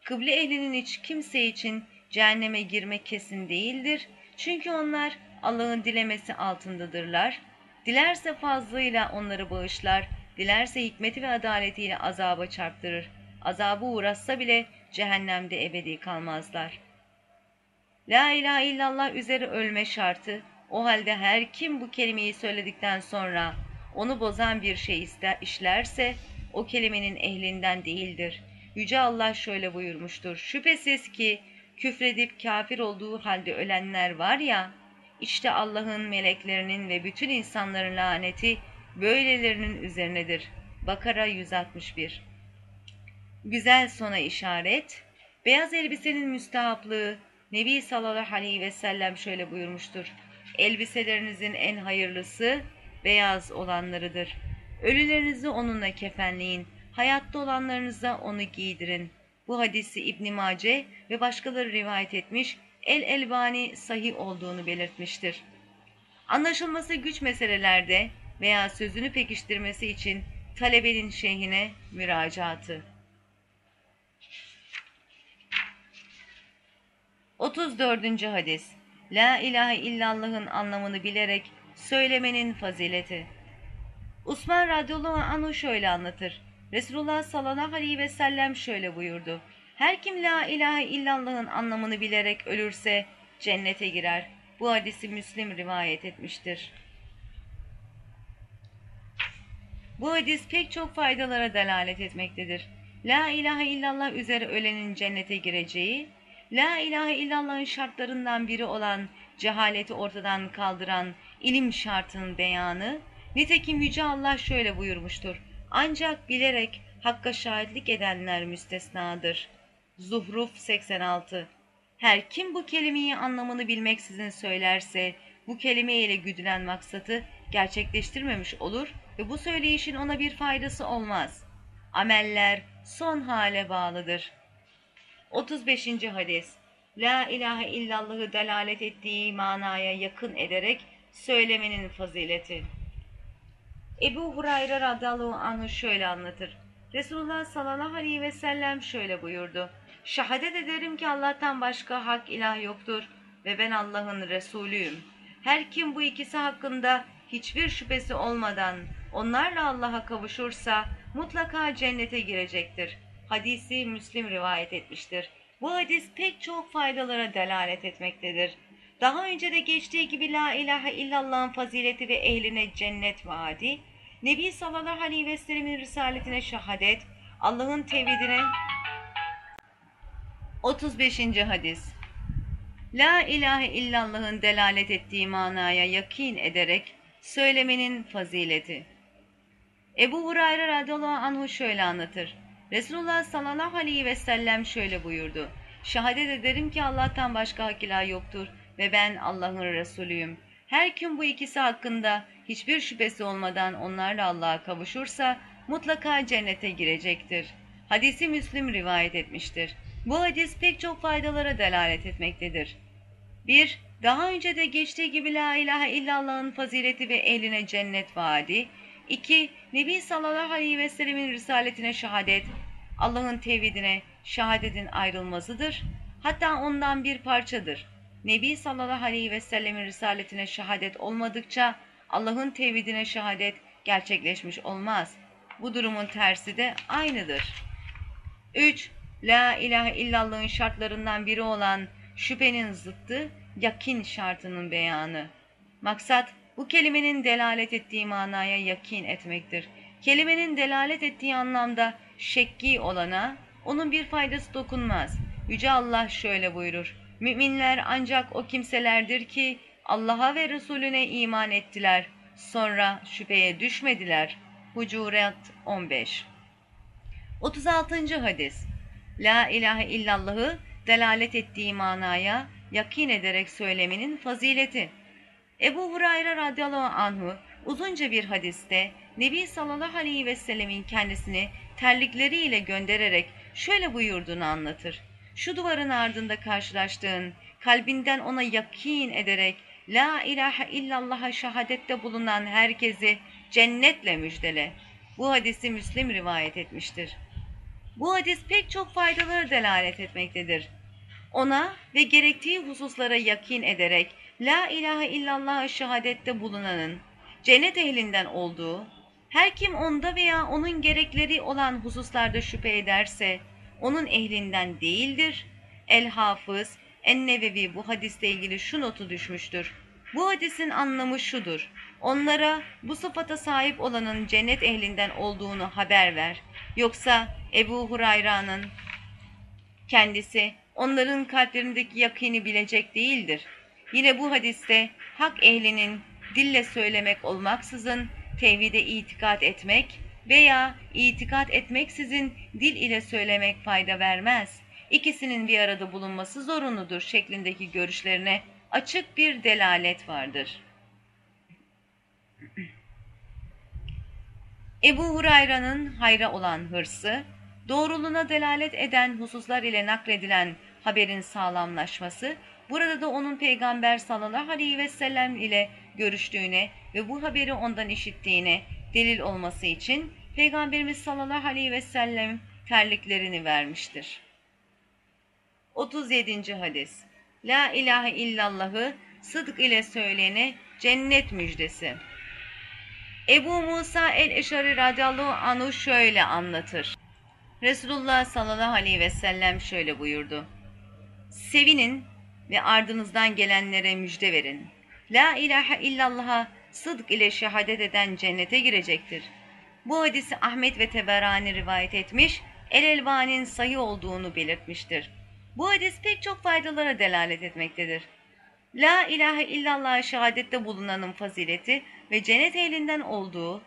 kıble ehlinin hiç kimse için cehenneme girmek kesin değildir. Çünkü onlar Allah'ın dilemesi altındadırlar. Dilerse fazlıyla onları bağışlar, dilerse hikmeti ve adaletiyle azaba çarptırır. Azabı uğratsa bile cehennemde ebedi kalmazlar. La ilahe illallah üzere ölme şartı, o halde her kim bu kelimeyi söyledikten sonra onu bozan bir şey ister, işlerse o kelimenin ehlinden değildir. Yüce Allah şöyle buyurmuştur. Şüphesiz ki küfredip kafir olduğu halde ölenler var ya, işte Allah'ın meleklerinin ve bütün insanların laneti böylelerinin üzerinedir. Bakara 161 Güzel sona işaret, beyaz elbisenin müstahaplığı, Nebi sallallahu aleyhi ve sellem şöyle buyurmuştur. Elbiselerinizin en hayırlısı beyaz olanlarıdır. Ölülerinizi onunla kefenleyin, hayatta olanlarınıza onu giydirin. Bu hadisi İbn Mace ve başkaları rivayet etmiş, El Elbani sahih olduğunu belirtmiştir. Anlaşılması güç meselelerde veya sözünü pekiştirmesi için talebenin şeyhine müracaatı. 34. hadis La ilahe illallah'ın anlamını bilerek söylemenin fazileti. Osman radıyallahu anhu şöyle anlatır. Resulullah sallallahu aleyhi ve sellem şöyle buyurdu. Her kim la ilahe illallah'ın anlamını bilerek ölürse cennete girer. Bu hadisi Müslim rivayet etmiştir. Bu hadis pek çok faydalara delalet etmektedir. La ilahe illallah üzere ölenin cennete gireceği, La ilahe illallah'ın şartlarından biri olan cehaleti ortadan kaldıran ilim şartının beyanı, nitekim Yüce Allah şöyle buyurmuştur. Ancak bilerek hakka şahitlik edenler müstesnadır. Zuhruf 86 Her kim bu kelimeyi anlamını bilmeksizin söylerse, bu kelime ile güdülen maksatı gerçekleştirmemiş olur ve bu söyleyişin ona bir faydası olmaz. Ameller son hale bağlıdır. 35. hadis La ilahe illallahı delalet ettiği manaya yakın ederek söylemenin fazileti. Ebu Hurayra radıyallahu anhu şöyle anlatır. Resulullah sallallahu aleyhi ve sellem şöyle buyurdu. Şehadet ederim ki Allah'tan başka hak ilah yoktur ve ben Allah'ın Resulüyüm. Her kim bu ikisi hakkında hiçbir şüphesi olmadan onlarla Allah'a kavuşursa mutlaka cennete girecektir. Hadisi Müslim rivayet etmiştir. Bu hadis pek çok faydalara delalet etmektedir. Daha önce de geçtiği gibi la ilahe illallah'ın fazileti ve ehline cennet vaadi, Nebi sallallahu aleyhi ve sellemin risaletine şehadet, Allah'ın tevhidine 35. hadis La ilahe illallah'ın delalet ettiği manaya yakin ederek söylemenin fazileti. Ebu Hurayra radıyallahu anhu şöyle anlatır. Resulullah sallallahu aleyhi ve sellem şöyle buyurdu. Şehadet ederim ki Allah'tan başka hak ilah yoktur ve ben Allah'ın Resulüyüm. Her kim bu ikisi hakkında hiçbir şüphesi olmadan onlarla Allah'a kavuşursa mutlaka cennete girecektir. Hadisi Müslim rivayet etmiştir. Bu hadis pek çok faydalara delalet etmektedir. 1. Daha önce de geçtiği gibi la ilahe illallah'ın fazileti ve ehline cennet vaadi. 2. Nebi sallallahu aleyhi ve sellemin risaletine şehadet, Allah'ın tevhidine şehadetin ayrılmazıdır. Hatta ondan bir parçadır. Nebi sallallahu aleyhi ve sellemin risaletine şehadet olmadıkça Allah'ın tevhidine şehadet gerçekleşmiş olmaz. Bu durumun tersi de aynıdır. 3. La ilahe illallah'ın şartlarından biri olan şüphenin zıttı, yakin şartının beyanı. Maksat bu kelimenin delalet ettiği manaya yakin etmektir. Kelimenin delalet ettiği anlamda şekki olana onun bir faydası dokunmaz. Yüce Allah şöyle buyurur. Müminler ancak o kimselerdir ki Allah'a ve Resulüne iman ettiler. Sonra şüpheye düşmediler. Hucurat 15 36. hadis La ilahe illallahı delalet ettiği manaya yakin ederek söylemenin fazileti. Ebu Hurayra radıyallahu anhu uzunca bir hadiste Nebi sallallahu aleyhi ve sellemin kendisini terlikleriyle göndererek şöyle buyurduğunu anlatır. Şu duvarın ardında karşılaştığın, kalbinden ona yakin ederek La ilahe illallah'a şehadette bulunan herkesi cennetle müjdele. Bu hadisi Müslim rivayet etmiştir. Bu hadis pek çok faydalara delalet etmektedir. Ona ve gerektiği hususlara yakin ederek La ilahe illallah şehadette bulunanın cennet ehlinden olduğu, her kim onda veya onun gerekleri olan hususlarda şüphe ederse onun ehlinden değildir. El-Hafız En-Nevevi bu hadiste ilgili şu notu düşmüştür. Bu hadisin anlamı şudur. Onlara bu sıfata sahip olanın cennet ehlinden olduğunu haber ver. Yoksa Ebu Hurayra'nın kendisi onların kalplerindeki yakini bilecek değildir. Yine bu hadiste hak ehlinin dille söylemek olmaksızın tevhide itikat etmek veya itikat etmeksizin dil ile söylemek fayda vermez. İkisinin bir arada bulunması zorunludur şeklindeki görüşlerine açık bir delalet vardır. Ebu Hurayra'nın hayra olan hırsı, doğruluğuna delalet eden hususlar ile nakledilen haberin sağlamlaşması, burada da onun peygamber sallallahu aleyhi ve sellem ile görüştüğüne ve bu haberi ondan işittiğine delil olması için Peygamberimiz sallallahu aleyhi ve sellem terliklerini vermiştir. 37. hadis La ilahe illallahı sıdk ile söyleyene cennet müjdesi. Ebu Musa el-Eşari radıyallahu anhu şöyle anlatır. Resulullah sallallahu aleyhi ve sellem şöyle buyurdu. Sevinin ve ardınızdan gelenlere müjde verin. La ilahe illallah'a sıdk ile şehadet eden cennete girecektir. Bu hadisi Ahmet ve Teberani rivayet etmiş, El-Elbani'nin sayı olduğunu belirtmiştir. Bu hadis pek çok faydalara delalet etmektedir. La ilahe illallah şehadette bulunanın fazileti ve cennet ehlinden olduğu,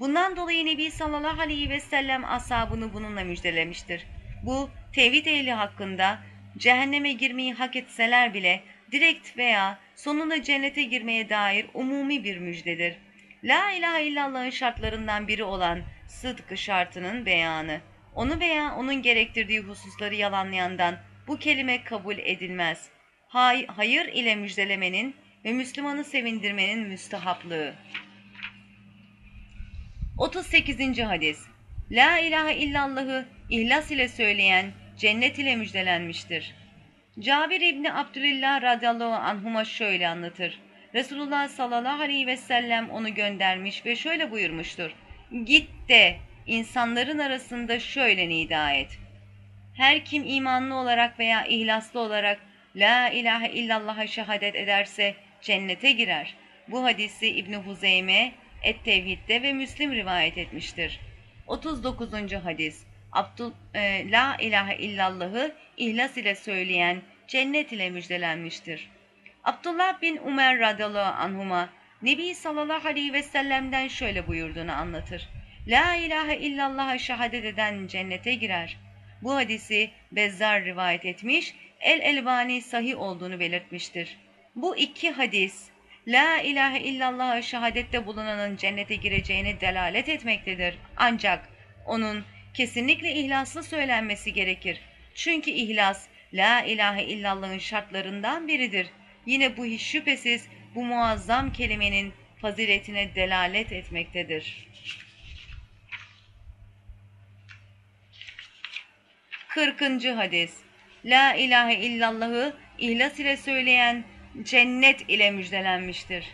bundan dolayı Nebi sallallahu aleyhi ve sellem ashabını bununla müjdelemiştir. Bu tevhid ehli hakkında cehenneme girmeyi hak etseler bile direkt veya sonunda cennete girmeye dair umumi bir müjdedir. La ilahe illallah'ın şartlarından biri olan sıdkı şartının beyanı. Onu veya onun gerektirdiği hususları yalanlayandan bu kelime kabul edilmez. Hay hayır ile müjdelemenin ve Müslümanı sevindirmenin müstehaplığı. 38. hadis La ilahe illallah'ı ihlas ile söyleyen cennet ile müjdelenmiştir. Cabir İbni Abdülillah radıyallahu anhuma şöyle anlatır. Resulullah sallallahu aleyhi ve sellem onu göndermiş ve şöyle buyurmuştur. Git de insanların arasında şöyle nida et. Her kim imanlı olarak veya ihlaslı olarak La ilahe illallah'a şehadet ederse cennete girer. Bu hadisi İbni Huzeyme, Et-Tevhid'de ve Müslim rivayet etmiştir. 39. hadis Abdul, e, La ilahe illallah'ı ihlas ile söyleyen cennet ile müjdelenmiştir. Abdullah bin Umer radıyallahu anhuma Nebi sallallahu aleyhi ve sellem'den şöyle buyurduğunu anlatır. La ilahe illallah'a şehadet eden cennete girer. Bu hadisi Bezzar rivayet etmiş, El-Elbani sahih olduğunu belirtmiştir. Bu iki hadis, La ilahe illallah şehadette bulunanın cennete gireceğine delalet etmektedir. Ancak onun kesinlikle ihlaslı söylenmesi gerekir. Çünkü ihlas, La ilahe illallah'ın şartlarından biridir. Yine bu hiç şüphesiz bu muazzam kelimenin faziletine delalet etmektedir. 40. hadis La ilahe illallah'ı ihlas ile söyleyen cennet ile müjdelenmiştir.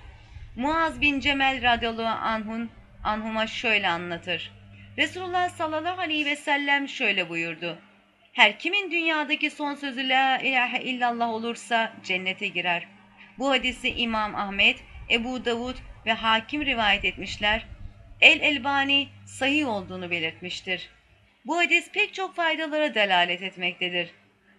Muaz bin Cemel radıyallahu anhun anhuma şöyle anlatır. Resulullah sallallahu aleyhi ve sellem şöyle buyurdu. Her kimin dünyadaki son sözü la ilahe illallah olursa cennete girer. Bu hadisi İmam Ahmet, Ebu Davud ve Hakim rivayet etmişler. El-Elbani sahih olduğunu belirtmiştir. Bu hadis pek çok faydalara delalet etmektedir.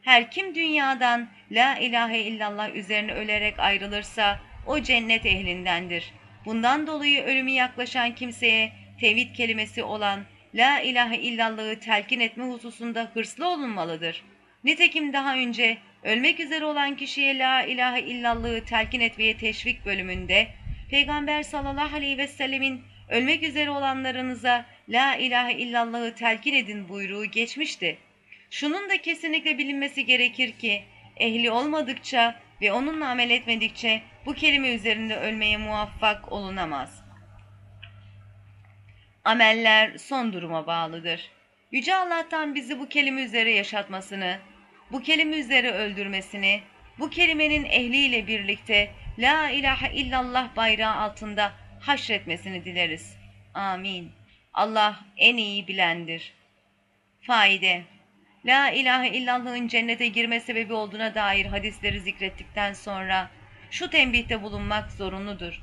Her kim dünyadan la ilahe illallah üzerine ölerek ayrılırsa o cennet ehlindendir. Bundan dolayı ölümü yaklaşan kimseye tevhid kelimesi olan la ilahe illallah'ı telkin etme hususunda hırslı olunmalıdır. Nitekim daha önce ölmek üzere olan kişiye la ilahe illallah'ı telkin etmeye teşvik bölümünde Peygamber sallallahu aleyhi ve sellemin ölmek üzere olanlarınıza la ilahe illallahı telkin edin buyruğu geçmişti. Şunun da kesinlikle bilinmesi gerekir ki ehli olmadıkça ve onunla amel etmedikçe bu kelime üzerinde ölmeye muvaffak olunamaz. Ameller son duruma bağlıdır. Yüce Allah'tan bizi bu kelime üzere yaşatmasını, bu kelime üzere öldürmesini, bu kelimenin ehliyle birlikte La ilahe illallah bayrağı altında haşretmesini dileriz. Amin. Allah en iyi bilendir. Faide La ilahe illallah'ın cennete girme sebebi olduğuna dair hadisleri zikrettikten sonra şu tembihte bulunmak zorunludur.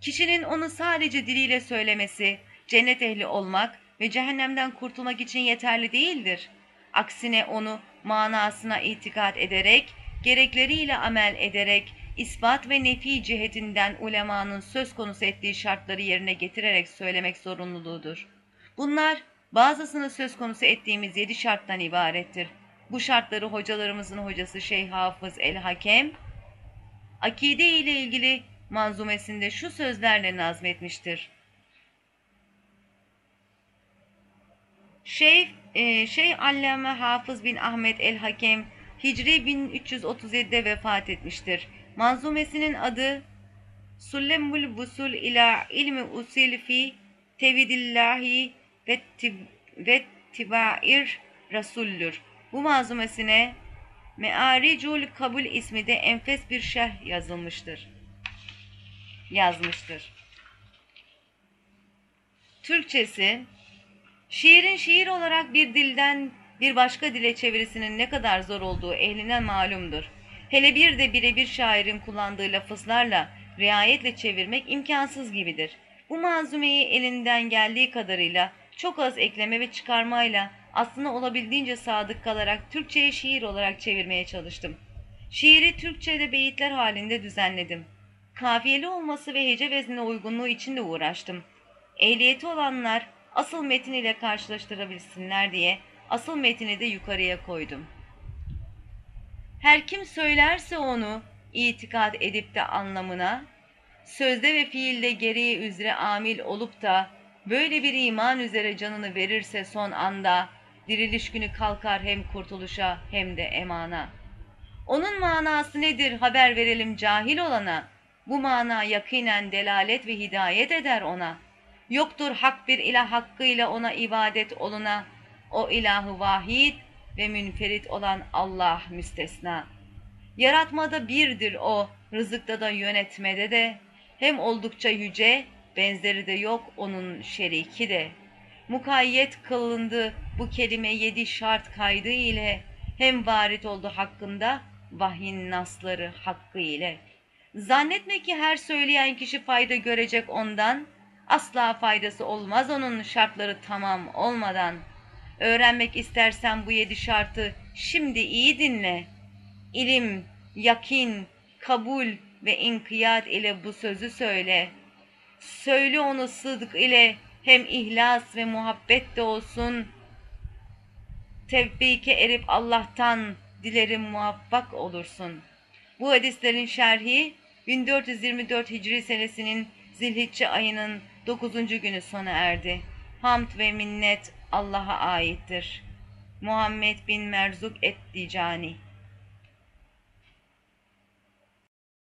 Kişinin onu sadece diliyle söylemesi, cennet ehli olmak ve cehennemden kurtulmak için yeterli değildir. Aksine onu manasına itikat ederek, gerekleriyle amel ederek, ispat ve nefi cihetinden ulemanın söz konusu ettiği şartları yerine getirerek söylemek zorunluluğudur. Bunlar bazısını söz konusu ettiğimiz yedi şarttan ibarettir. Bu şartları hocalarımızın hocası Şeyh Hafız el-Hakem, akide ile ilgili manzumesinde şu sözlerle nazmetmiştir. Şeyh, e, Şeyh Allame Hafız bin Ahmet el-Hakem Hicri 1337'de vefat etmiştir. Manzumesinin adı Sullemul Vusul ila ilmi usil fi tevidillahi ve, tib ve tibair rasullür. Bu manzumesine Me'aricul Kabul ismi de enfes bir şerh yazılmıştır. Yazmıştır. Türkçesi Şiirin şiir olarak bir dilden bir başka dile çevirisinin ne kadar zor olduğu ehline malumdur. Hele bir de birebir şairin kullandığı lafızlarla riayetle çevirmek imkansız gibidir. Bu manzumeyi elinden geldiği kadarıyla çok az ekleme ve çıkarmayla aslında olabildiğince sadık kalarak Türkçe'ye şiir olarak çevirmeye çalıştım. Şiiri Türkçe'de beyitler halinde düzenledim. Kafiyeli olması ve hece veznine uygunluğu için de uğraştım. Ehliyeti olanlar asıl metin ile karşılaştırabilsinler diye asıl metini de yukarıya koydum. Her kim söylerse onu itikat edip de anlamına, sözde ve fiilde gereği üzere amil olup da böyle bir iman üzere canını verirse son anda diriliş günü kalkar hem kurtuluşa hem de emana. Onun manası nedir haber verelim cahil olana, bu mana yakinen delalet ve hidayet eder ona. Yoktur hak bir ilah hakkıyla ona ibadet oluna, o ilahı vahid ve münferit olan Allah müstesna. Yaratmada birdir o, rızıkta da yönetmede de, hem oldukça yüce, benzeri de yok onun şeriki de. Mukayyet kılındı bu kelime yedi şart kaydı ile, hem varit oldu hakkında vahyin nasları hakkı ile. Zannetme ki her söyleyen kişi fayda görecek ondan, asla faydası olmaz onun şartları tamam olmadan.'' Öğrenmek istersen bu yedi şartı şimdi iyi dinle. İlim, yakin, kabul ve inkiyat ile bu sözü söyle. Söyle onu sıdk ile hem ihlas ve muhabbet de olsun. Tevfike erip Allah'tan dilerim muvaffak olursun. Bu hadislerin şerhi 1424 Hicri senesinin Zilhicce ayının 9. günü sona erdi. Hamd ve minnet Allah'a aittir. Muhammed bin Merzuk et-Dicani